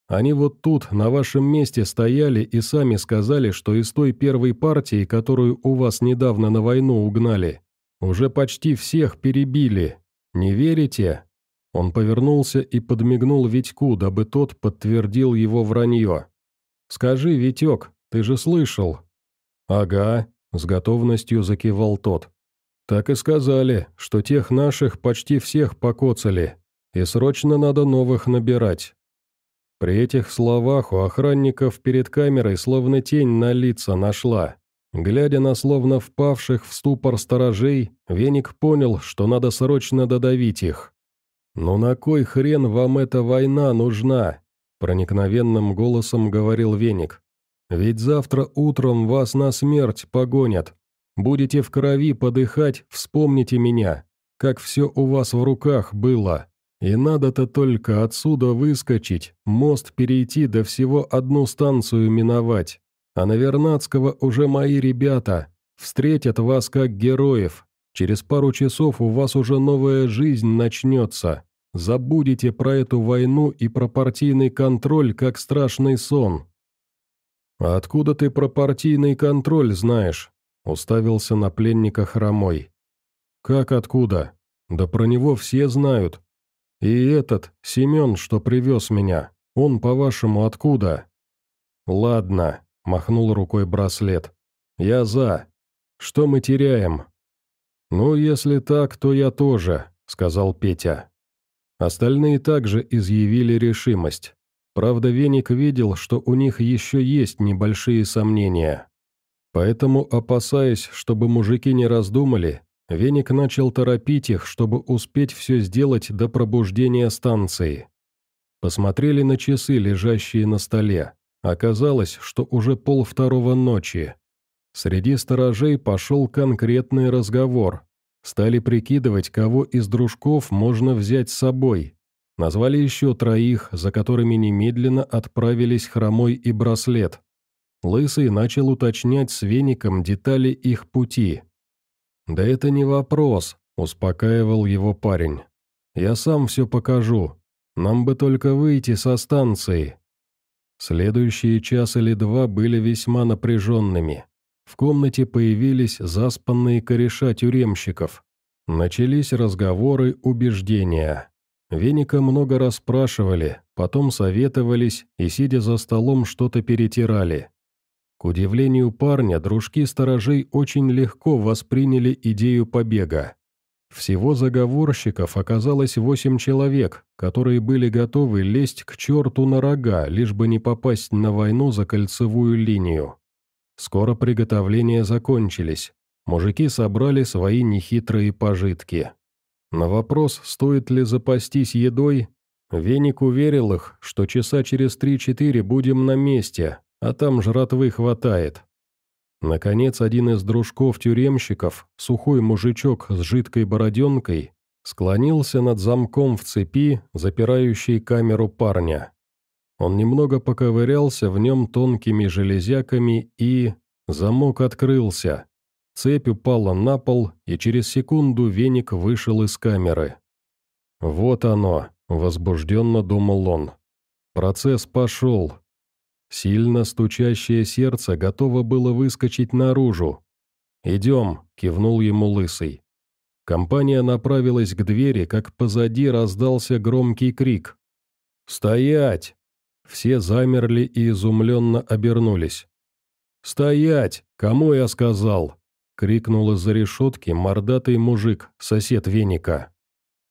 Они вот тут, на вашем месте, стояли и сами сказали, что из той первой партии, которую у вас недавно на войну угнали, уже почти всех перебили. Не верите?» Он повернулся и подмигнул Витьку, дабы тот подтвердил его вранье. «Скажи, Витек, ты же слышал?» «Ага», — с готовностью закивал тот. «Так и сказали, что тех наших почти всех покоцали, и срочно надо новых набирать». При этих словах у охранников перед камерой словно тень на лица нашла. Глядя на словно впавших в ступор сторожей, Веник понял, что надо срочно додавить их. «Ну на кой хрен вам эта война нужна?» Проникновенным голосом говорил Веник. «Ведь завтра утром вас на смерть погонят. Будете в крови подыхать, вспомните меня, как все у вас в руках было. И надо-то только отсюда выскочить, мост перейти, да всего одну станцию миновать. А на Вернадского уже мои ребята. Встретят вас как героев. Через пару часов у вас уже новая жизнь начнется. Забудете про эту войну и про партийный контроль, как страшный сон». «А откуда ты про партийный контроль знаешь?» — уставился на пленника хромой. «Как откуда? Да про него все знают. И этот, Семен, что привез меня, он, по-вашему, откуда?» «Ладно», — махнул рукой браслет. «Я за. Что мы теряем?» «Ну, если так, то я тоже», — сказал Петя. Остальные также изъявили решимость. Правда, Веник видел, что у них еще есть небольшие сомнения. Поэтому, опасаясь, чтобы мужики не раздумали, Веник начал торопить их, чтобы успеть все сделать до пробуждения станции. Посмотрели на часы, лежащие на столе. Оказалось, что уже пол второго ночи. Среди сторожей пошел конкретный разговор, Стали прикидывать, кого из дружков можно взять с собой. Назвали еще троих, за которыми немедленно отправились Хромой и Браслет. Лысый начал уточнять с веником детали их пути. «Да это не вопрос», — успокаивал его парень. «Я сам все покажу. Нам бы только выйти со станции». Следующие час или два были весьма напряженными. В комнате появились заспанные кореша тюремщиков. Начались разговоры, убеждения. Веника много расспрашивали, потом советовались и, сидя за столом, что-то перетирали. К удивлению парня, дружки сторожей очень легко восприняли идею побега. Всего заговорщиков оказалось восемь человек, которые были готовы лезть к черту на рога, лишь бы не попасть на войну за кольцевую линию. Скоро приготовления закончились. Мужики собрали свои нехитрые пожитки. На вопрос, стоит ли запастись едой, Веник уверил их, что часа через три-четыре будем на месте, а там жратвы хватает. Наконец, один из дружков-тюремщиков, сухой мужичок с жидкой бороденкой, склонился над замком в цепи, запирающей камеру парня. Он немного поковырялся в нем тонкими железяками и... Замок открылся. Цепь упала на пол, и через секунду веник вышел из камеры. «Вот оно», — возбужденно думал он. «Процесс пошел». Сильно стучащее сердце готово было выскочить наружу. «Идем», — кивнул ему Лысый. Компания направилась к двери, как позади раздался громкий крик. «Стоять!» Все замерли и изумленно обернулись. «Стоять! Кому я сказал?» — крикнул из-за решетки мордатый мужик, сосед веника.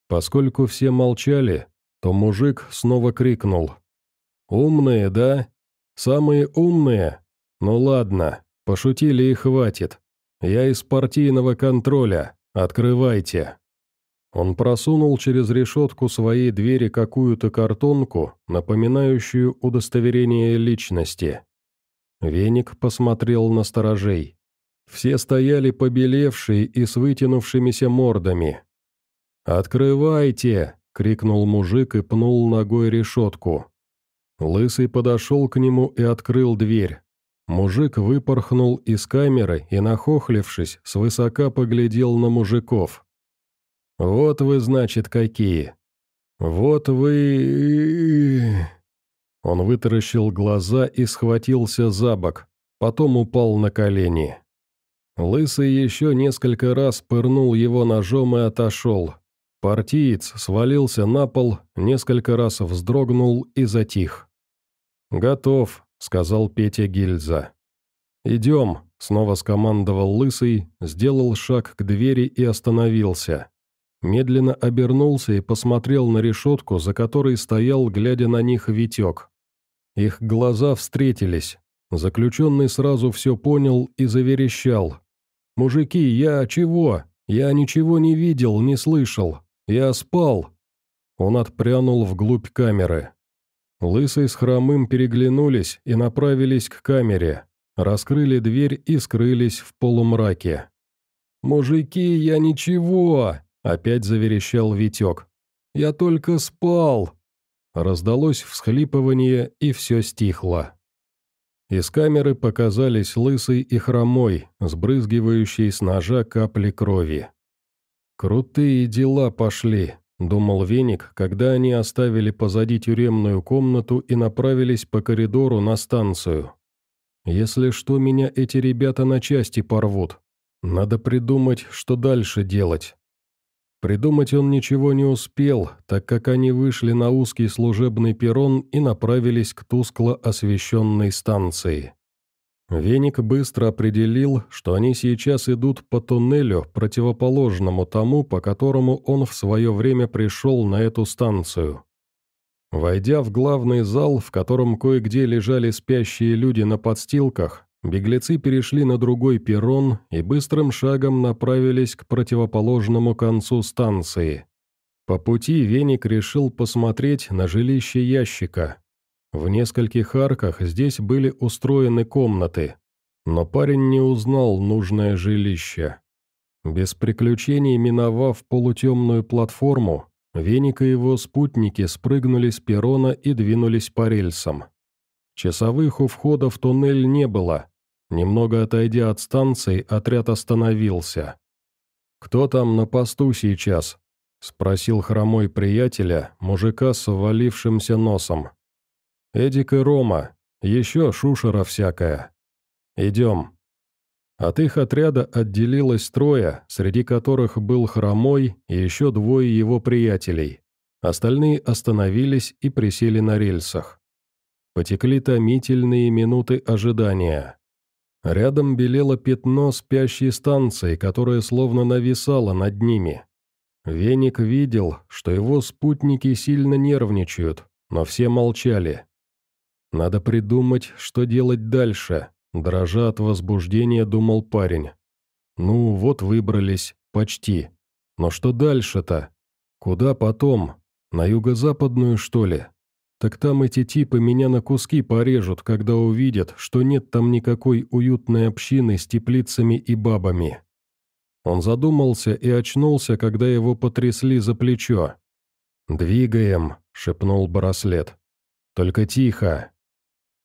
Поскольку все молчали, то мужик снова крикнул. «Умные, да? Самые умные? Ну ладно, пошутили и хватит. Я из партийного контроля. Открывайте». Он просунул через решетку своей двери какую-то картонку, напоминающую удостоверение личности. Веник посмотрел на сторожей. Все стояли побелевшие и с вытянувшимися мордами. «Открывайте!» — крикнул мужик и пнул ногой решетку. Лысый подошел к нему и открыл дверь. Мужик выпорхнул из камеры и, нахохлившись, свысока поглядел на мужиков. «Вот вы, значит, какие! Вот вы...» Он вытаращил глаза и схватился за бок, потом упал на колени. Лысый еще несколько раз пырнул его ножом и отошел. Партиец свалился на пол, несколько раз вздрогнул и затих. «Готов», — сказал Петя Гильза. «Идем», — снова скомандовал Лысый, сделал шаг к двери и остановился. Медленно обернулся и посмотрел на решетку, за которой стоял, глядя на них, Витек. Их глаза встретились. Заключенный сразу все понял и заверещал. «Мужики, я чего? Я ничего не видел, не слышал. Я спал!» Он отпрянул вглубь камеры. Лысый с хромым переглянулись и направились к камере, раскрыли дверь и скрылись в полумраке. «Мужики, я ничего!» — опять заверещал Витек. «Я только спал!» Раздалось всхлипывание, и все стихло. Из камеры показались лысый и хромой, сбрызгивающий с ножа капли крови. «Крутые дела пошли», — думал Веник, когда они оставили позади тюремную комнату и направились по коридору на станцию. «Если что, меня эти ребята на части порвут. Надо придумать, что дальше делать». Придумать он ничего не успел, так как они вышли на узкий служебный перрон и направились к тускло освещенной станции. Веник быстро определил, что они сейчас идут по туннелю, противоположному тому, по которому он в свое время пришел на эту станцию. Войдя в главный зал, в котором кое-где лежали спящие люди на подстилках, беглецы перешли на другой перрон и быстрым шагом направились к противоположному концу станции. По пути Веник решил посмотреть на жилище ящика, в нескольких арках здесь были устроены комнаты, но парень не узнал нужное жилище. Без приключений миновав полутемную платформу, Веник и его спутники спрыгнули с перрона и двинулись по рельсам. Часовых у входа в туннель не было. Немного отойдя от станции, отряд остановился. «Кто там на посту сейчас?» — спросил хромой приятеля, мужика с валившимся носом. Эдик и Рома, еще шушера всякая. Идем». От их отряда отделилось трое, среди которых был Хромой и еще двое его приятелей. Остальные остановились и присели на рельсах. Потекли томительные минуты ожидания. Рядом белело пятно спящей станции, которая словно нависала над ними. Веник видел, что его спутники сильно нервничают, но все молчали. Надо придумать, что делать дальше, дрожа от возбуждения, думал парень. Ну, вот выбрались, почти. Но что дальше-то? Куда потом? На юго-западную, что ли? Так там эти типы меня на куски порежут, когда увидят, что нет там никакой уютной общины с теплицами и бабами. Он задумался и очнулся, когда его потрясли за плечо. «Двигаем», — шепнул браслет. «Только тихо,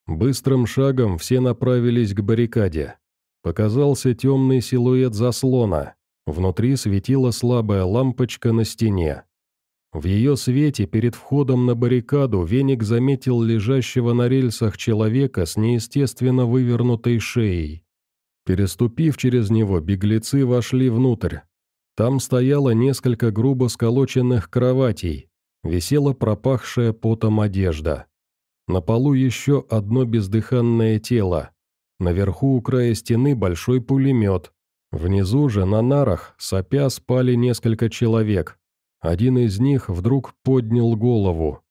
Быстрым шагом все направились к баррикаде. Показался темный силуэт заслона. Внутри светила слабая лампочка на стене. В ее свете перед входом на баррикаду Веник заметил лежащего на рельсах человека с неестественно вывернутой шеей. Переступив через него, беглецы вошли внутрь. Там стояло несколько грубо сколоченных кроватей, висела пропахшая потом одежда. На полу еще одно бездыханное тело. Наверху у края стены большой пулемет. Внизу же на нарах, сопя, спали несколько человек. Один из них вдруг поднял голову.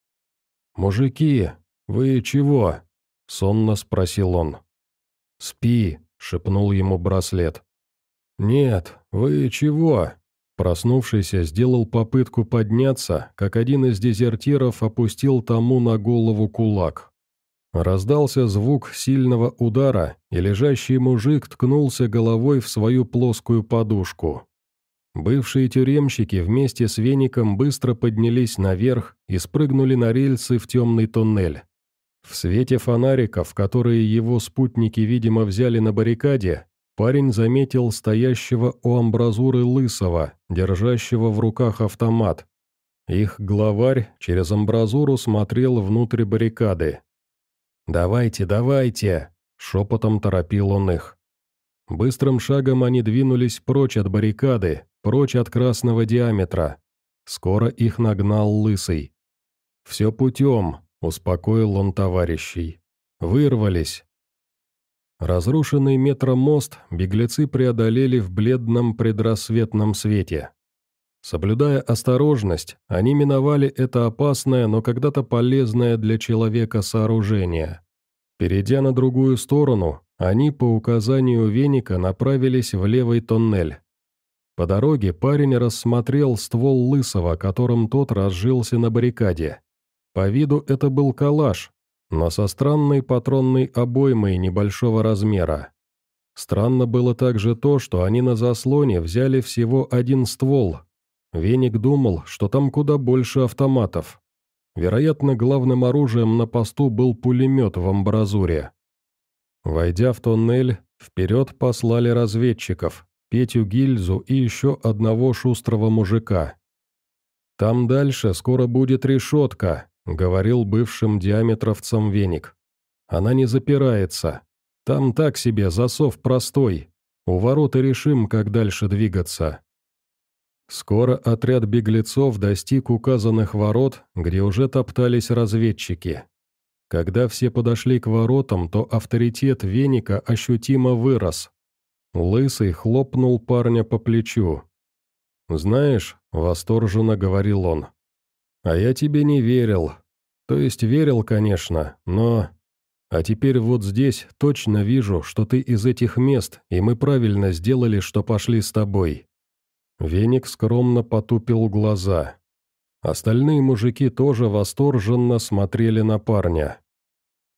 «Мужики, вы чего?» — сонно спросил он. «Спи», — шепнул ему браслет. «Нет, вы чего?» Проснувшийся сделал попытку подняться, как один из дезертиров опустил тому на голову кулак. Раздался звук сильного удара, и лежащий мужик ткнулся головой в свою плоскую подушку. Бывшие тюремщики вместе с веником быстро поднялись наверх и спрыгнули на рельсы в темный туннель. В свете фонариков, которые его спутники, видимо, взяли на баррикаде, парень заметил стоящего у амбразуры Лысого, держащего в руках автомат. Их главарь через амбразуру смотрел внутрь баррикады. «Давайте, давайте!» — шепотом торопил он их. Быстрым шагом они двинулись прочь от баррикады, прочь от красного диаметра. Скоро их нагнал Лысый. «Все путем», — успокоил он товарищей. «Вырвались». Разрушенный метромост беглецы преодолели в бледном предрассветном свете. Соблюдая осторожность, они миновали это опасное, но когда-то полезное для человека сооружение. Перейдя на другую сторону, они по указанию веника направились в левый тоннель. По дороге парень рассмотрел ствол Лысого, которым тот разжился на баррикаде. По виду это был калаш, но со странной патронной обоймой небольшого размера. Странно было также то, что они на заслоне взяли всего один ствол. Веник думал, что там куда больше автоматов. Вероятно, главным оружием на посту был пулемет в амбразуре. Войдя в тоннель, вперед послали разведчиков, Петю Гильзу и еще одного шустрого мужика. «Там дальше скоро будет решетка», — говорил бывшим диаметровцам веник. «Она не запирается. Там так себе засов простой. У ворот и решим, как дальше двигаться». Скоро отряд беглецов достиг указанных ворот, где уже топтались разведчики. Когда все подошли к воротам, то авторитет веника ощутимо вырос. Лысый хлопнул парня по плечу. «Знаешь», — восторженно говорил он, — «а я тебе не верил. То есть верил, конечно, но... А теперь вот здесь точно вижу, что ты из этих мест, и мы правильно сделали, что пошли с тобой». Веник скромно потупил глаза. Остальные мужики тоже восторженно смотрели на парня.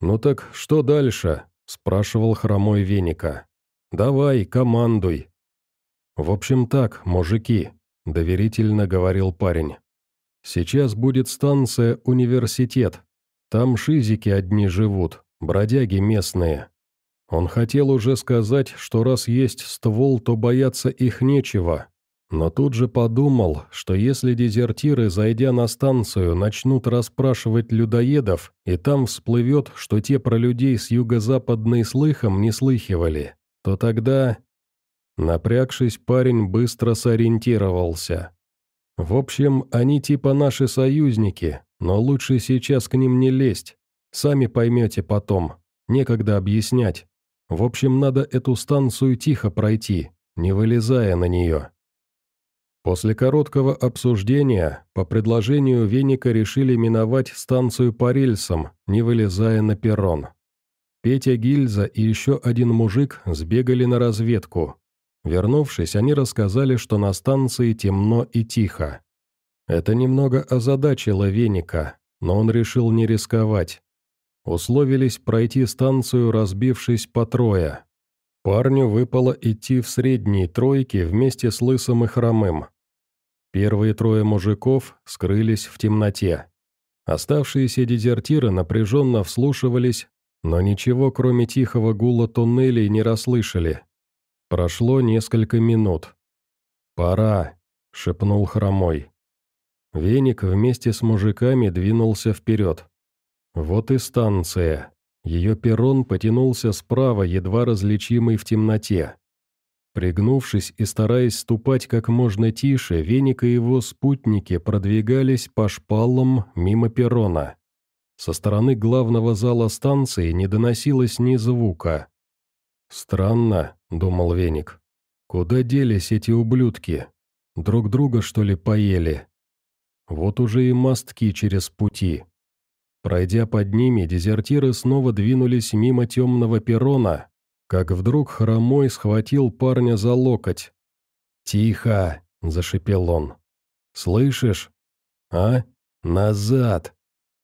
«Ну так что дальше?» – спрашивал хромой Веника. «Давай, командуй». «В общем так, мужики», – доверительно говорил парень. «Сейчас будет станция «Университет». Там шизики одни живут, бродяги местные. Он хотел уже сказать, что раз есть ствол, то бояться их нечего, но тут же подумал, что если дезертиры, зайдя на станцию, начнут расспрашивать людоедов, и там всплывет, что те про людей с юго-западной слыхом не слыхивали, то тогда... Напрягшись, парень быстро сориентировался. В общем, они типа наши союзники, но лучше сейчас к ним не лезть. Сами поймете потом, некогда объяснять. В общем, надо эту станцию тихо пройти, не вылезая на нее. После короткого обсуждения, по предложению Веника решили миновать станцию по рельсам, не вылезая на перрон. Петя Гильза и еще один мужик сбегали на разведку. Вернувшись, они рассказали, что на станции темно и тихо. Это немного озадачило Веника, но он решил не рисковать. Условились пройти станцию, разбившись по трое. Парню выпало идти в средней тройке вместе с Лысым и Хромым. Первые трое мужиков скрылись в темноте. Оставшиеся дезертиры напряженно вслушивались, но ничего, кроме тихого гула туннелей, не расслышали. Прошло несколько минут. «Пора», — шепнул Хромой. Веник вместе с мужиками двинулся вперед. Вот и станция. Ее перрон потянулся справа, едва различимый в темноте. Пригнувшись и стараясь ступать как можно тише, Веник и его спутники продвигались по шпалам мимо перрона. Со стороны главного зала станции не доносилось ни звука. «Странно», — думал Веник. «Куда делись эти ублюдки? Друг друга, что ли, поели?» Вот уже и мостки через пути. Пройдя под ними, дезертиры снова двинулись мимо темного перрона, как вдруг хромой схватил парня за локоть. «Тихо!» – зашипел он. «Слышишь? А? Назад!»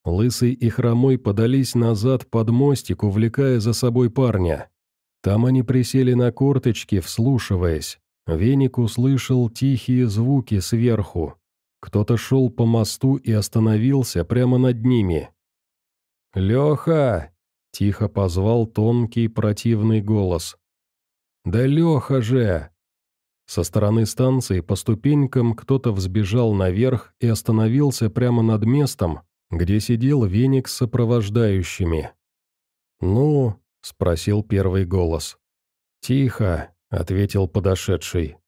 Лысый и хромой подались назад под мостик, увлекая за собой парня. Там они присели на корточки, вслушиваясь. Веник услышал тихие звуки сверху. Кто-то шел по мосту и остановился прямо над ними. «Леха!» — тихо позвал тонкий противный голос. «Да Леха же!» Со стороны станции по ступенькам кто-то взбежал наверх и остановился прямо над местом, где сидел веник с сопровождающими. «Ну?» — спросил первый голос. «Тихо», — ответил подошедший.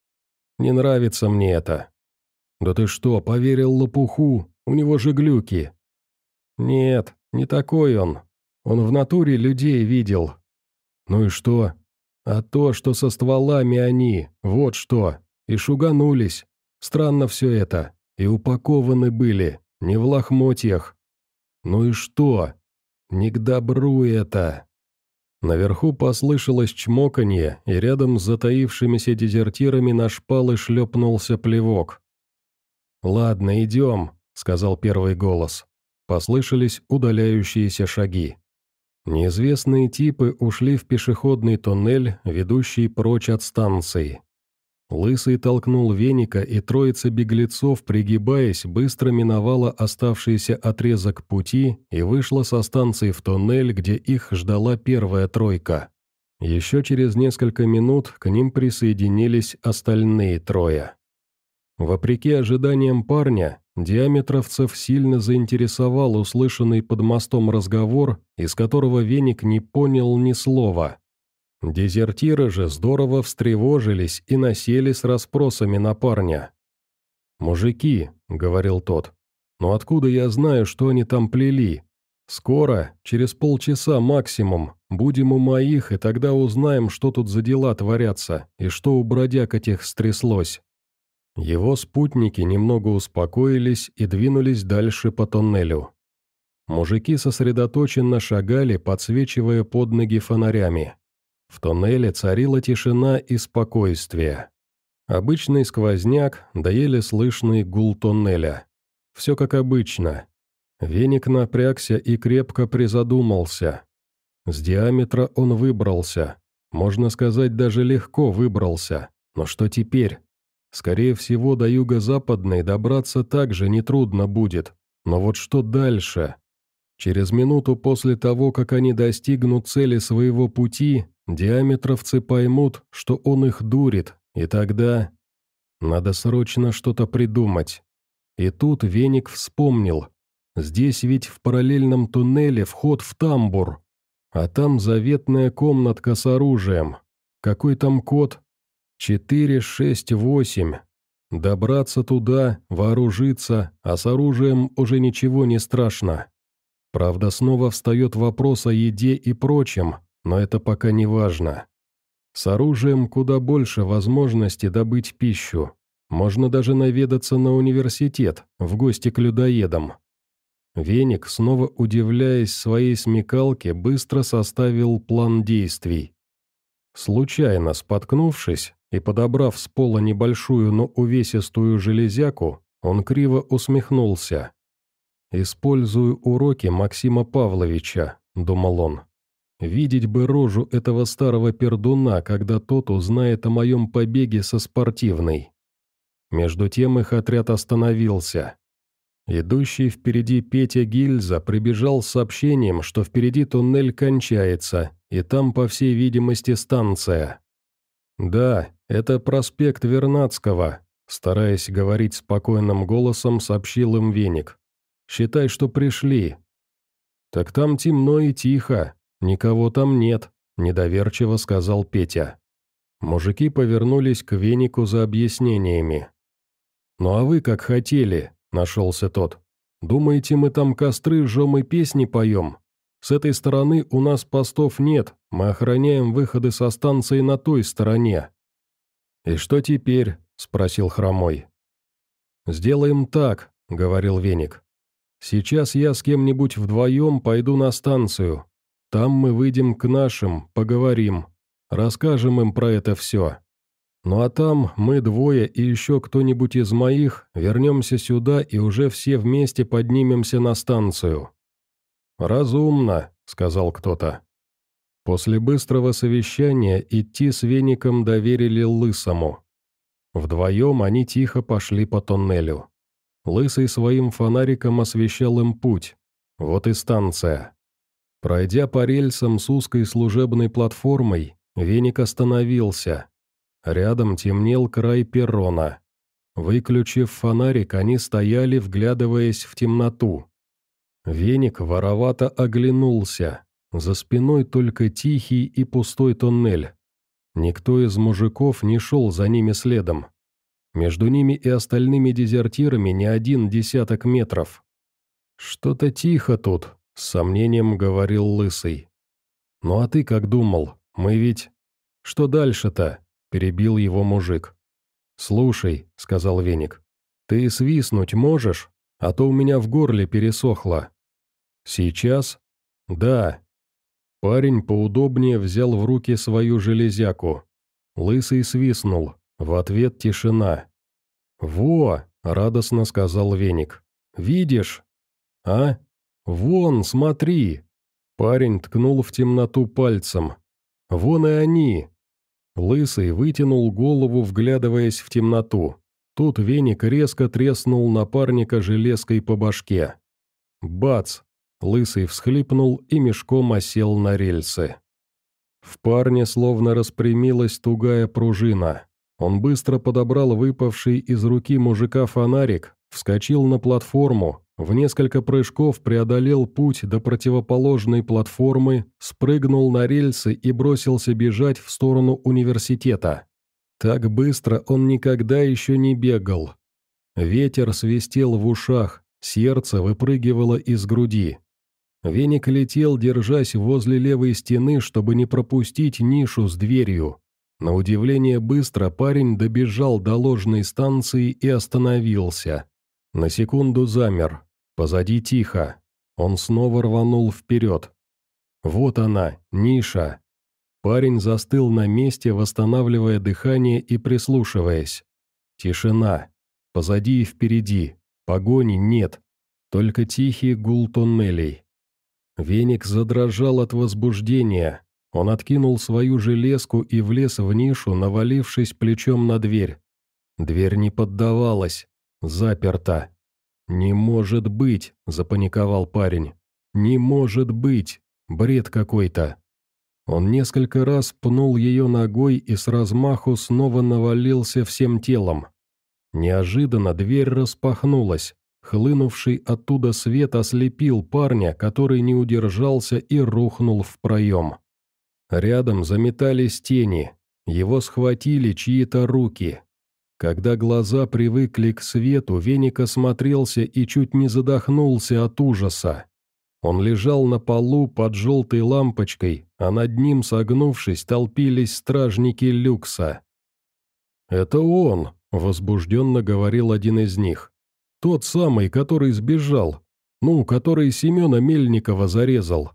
«Не нравится мне это». «Да ты что, поверил лопуху? У него же глюки». «Нет, не такой он. Он в натуре людей видел». «Ну и что?» «А то, что со стволами они, вот что. И шуганулись. Странно все это. И упакованы были, не в лохмотьях. Ну и что? Не к добру это». Наверху послышалось чмоканье, и рядом с затаившимися дезертирами на шпалы шлепнулся плевок. «Ладно, идем», — сказал первый голос. Послышались удаляющиеся шаги. Неизвестные типы ушли в пешеходный туннель, ведущий прочь от станции. Лысый толкнул веника, и троица беглецов, пригибаясь, быстро миновала оставшийся отрезок пути и вышла со станции в туннель, где их ждала первая тройка. Еще через несколько минут к ним присоединились остальные трое. Вопреки ожиданиям парня, диаметровцев сильно заинтересовал услышанный под мостом разговор, из которого веник не понял ни слова. Дезертиры же здорово встревожились и насели с расспросами на парня. «Мужики», — говорил тот, — «но откуда я знаю, что они там плели? Скоро, через полчаса максимум, будем у моих, и тогда узнаем, что тут за дела творятся, и что у бродяг этих стряслось». Его спутники немного успокоились и двинулись дальше по тоннелю. Мужики сосредоточенно шагали, подсвечивая под ноги фонарями. В тоннеле царила тишина и спокойствие. Обычный сквозняк, да еле слышный гул тоннеля. Все как обычно. Веник напрягся и крепко призадумался. С диаметра он выбрался. Можно сказать, даже легко выбрался. Но что теперь? Скорее всего, до юго-западной добраться также нетрудно будет. Но вот что дальше? Через минуту после того, как они достигнут цели своего пути, Диаметровцы поймут, что он их дурит, и тогда... Надо срочно что-то придумать. И тут Веник вспомнил. Здесь ведь в параллельном туннеле вход в тамбур. А там заветная комнатка с оружием. Какой там код? 468. Добраться туда, вооружиться, а с оружием уже ничего не страшно. Правда, снова встает вопрос о еде и прочем, но это пока не важно. С оружием куда больше возможности добыть пищу. Можно даже наведаться на университет, в гости к людоедам. Веник, снова удивляясь своей смекалке, быстро составил план действий. Случайно споткнувшись и подобрав с пола небольшую, но увесистую железяку, он криво усмехнулся. «Использую уроки Максима Павловича», — думал он. Видеть бы рожу этого старого пердуна, когда тот узнает о моем побеге со спортивной. Между тем их отряд остановился. Идущий впереди Петя Гильза прибежал с сообщением, что впереди туннель кончается, и там, по всей видимости, станция. «Да, это проспект Вернадского», — стараясь говорить спокойным голосом, сообщил им Веник. «Считай, что пришли». «Так там темно и тихо», «Никого там нет», – недоверчиво сказал Петя. Мужики повернулись к венику за объяснениями. «Ну а вы как хотели», – нашелся тот. «Думаете, мы там костры жжем и песни поем? С этой стороны у нас постов нет, мы охраняем выходы со станции на той стороне». «И что теперь?» – спросил Хромой. «Сделаем так», – говорил Веник. «Сейчас я с кем-нибудь вдвоем пойду на станцию, там мы выйдем к нашим, поговорим, расскажем им про это все. Ну а там мы двое и еще кто-нибудь из моих вернемся сюда и уже все вместе поднимемся на станцию». «Разумно», — сказал кто-то. После быстрого совещания идти с веником доверили Лысому. Вдвоем они тихо пошли по тоннелю. Лысый своим фонариком освещал им путь. Вот и станция. Пройдя по рельсам с узкой служебной платформой, веник остановился. Рядом темнел край перрона. Выключив фонарик, они стояли, вглядываясь в темноту. Веник воровато оглянулся. За спиной только тихий и пустой туннель. Никто из мужиков не шел за ними следом. Между ними и остальными дезертирами не один десяток метров. «Что-то тихо тут», — с сомнением говорил Лысый. «Ну а ты как думал? Мы ведь...» «Что дальше-то?» — перебил его мужик. «Слушай», — сказал Веник, — «ты свистнуть можешь? А то у меня в горле пересохло». «Сейчас?» «Да». Парень поудобнее взял в руки свою железяку. Лысый свистнул. В ответ тишина. «Во!» — радостно сказал Веник. «Видишь?» «А? Вон, смотри!» Парень ткнул в темноту пальцем. «Вон и они!» Лысый вытянул голову, вглядываясь в темноту. Тут веник резко треснул напарника железкой по башке. Бац! Лысый всхлипнул и мешком осел на рельсы. В парне словно распрямилась тугая пружина. Он быстро подобрал выпавший из руки мужика фонарик, вскочил на платформу, в несколько прыжков преодолел путь до противоположной платформы, спрыгнул на рельсы и бросился бежать в сторону университета. Так быстро он никогда еще не бегал. Ветер свистел в ушах, сердце выпрыгивало из груди. Веник летел, держась возле левой стены, чтобы не пропустить нишу с дверью. На удивление быстро парень добежал до ложной станции и остановился. На секунду замер, Позади тихо. Он снова рванул вперед. Вот она, ниша. Парень застыл на месте, восстанавливая дыхание и прислушиваясь. Тишина. Позади и впереди. Погони нет. Только тихий гул туннелей. Веник задрожал от возбуждения. Он откинул свою железку и влез в нишу, навалившись плечом на дверь. Дверь не поддавалась. Заперта. «Не может быть!» – запаниковал парень. «Не может быть! Бред какой-то!» Он несколько раз пнул ее ногой и с размаху снова навалился всем телом. Неожиданно дверь распахнулась. Хлынувший оттуда свет ослепил парня, который не удержался и рухнул в проем. Рядом заметались тени. Его схватили чьи-то руки. Когда глаза привыкли к свету, веник осмотрелся и чуть не задохнулся от ужаса. Он лежал на полу под желтой лампочкой, а над ним, согнувшись, толпились стражники люкса. «Это он», — возбужденно говорил один из них. «Тот самый, который сбежал. Ну, который Семена Мельникова зарезал».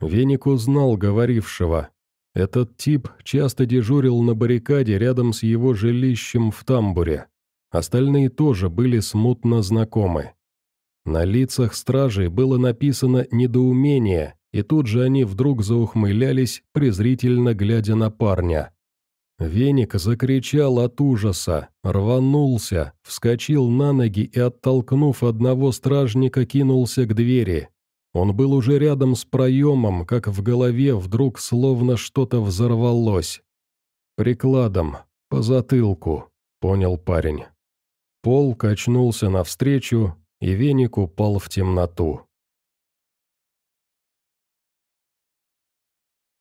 Веник узнал говорившего. Этот тип часто дежурил на баррикаде рядом с его жилищем в тамбуре. Остальные тоже были смутно знакомы. На лицах стражей было написано «недоумение», и тут же они вдруг заухмылялись, презрительно глядя на парня. Веник закричал от ужаса, рванулся, вскочил на ноги и, оттолкнув одного стражника, кинулся к двери. Он был уже рядом с проемом, как в голове вдруг словно что-то взорвалось. «Прикладом, по затылку», — понял парень. Пол качнулся навстречу, и веник упал в темноту.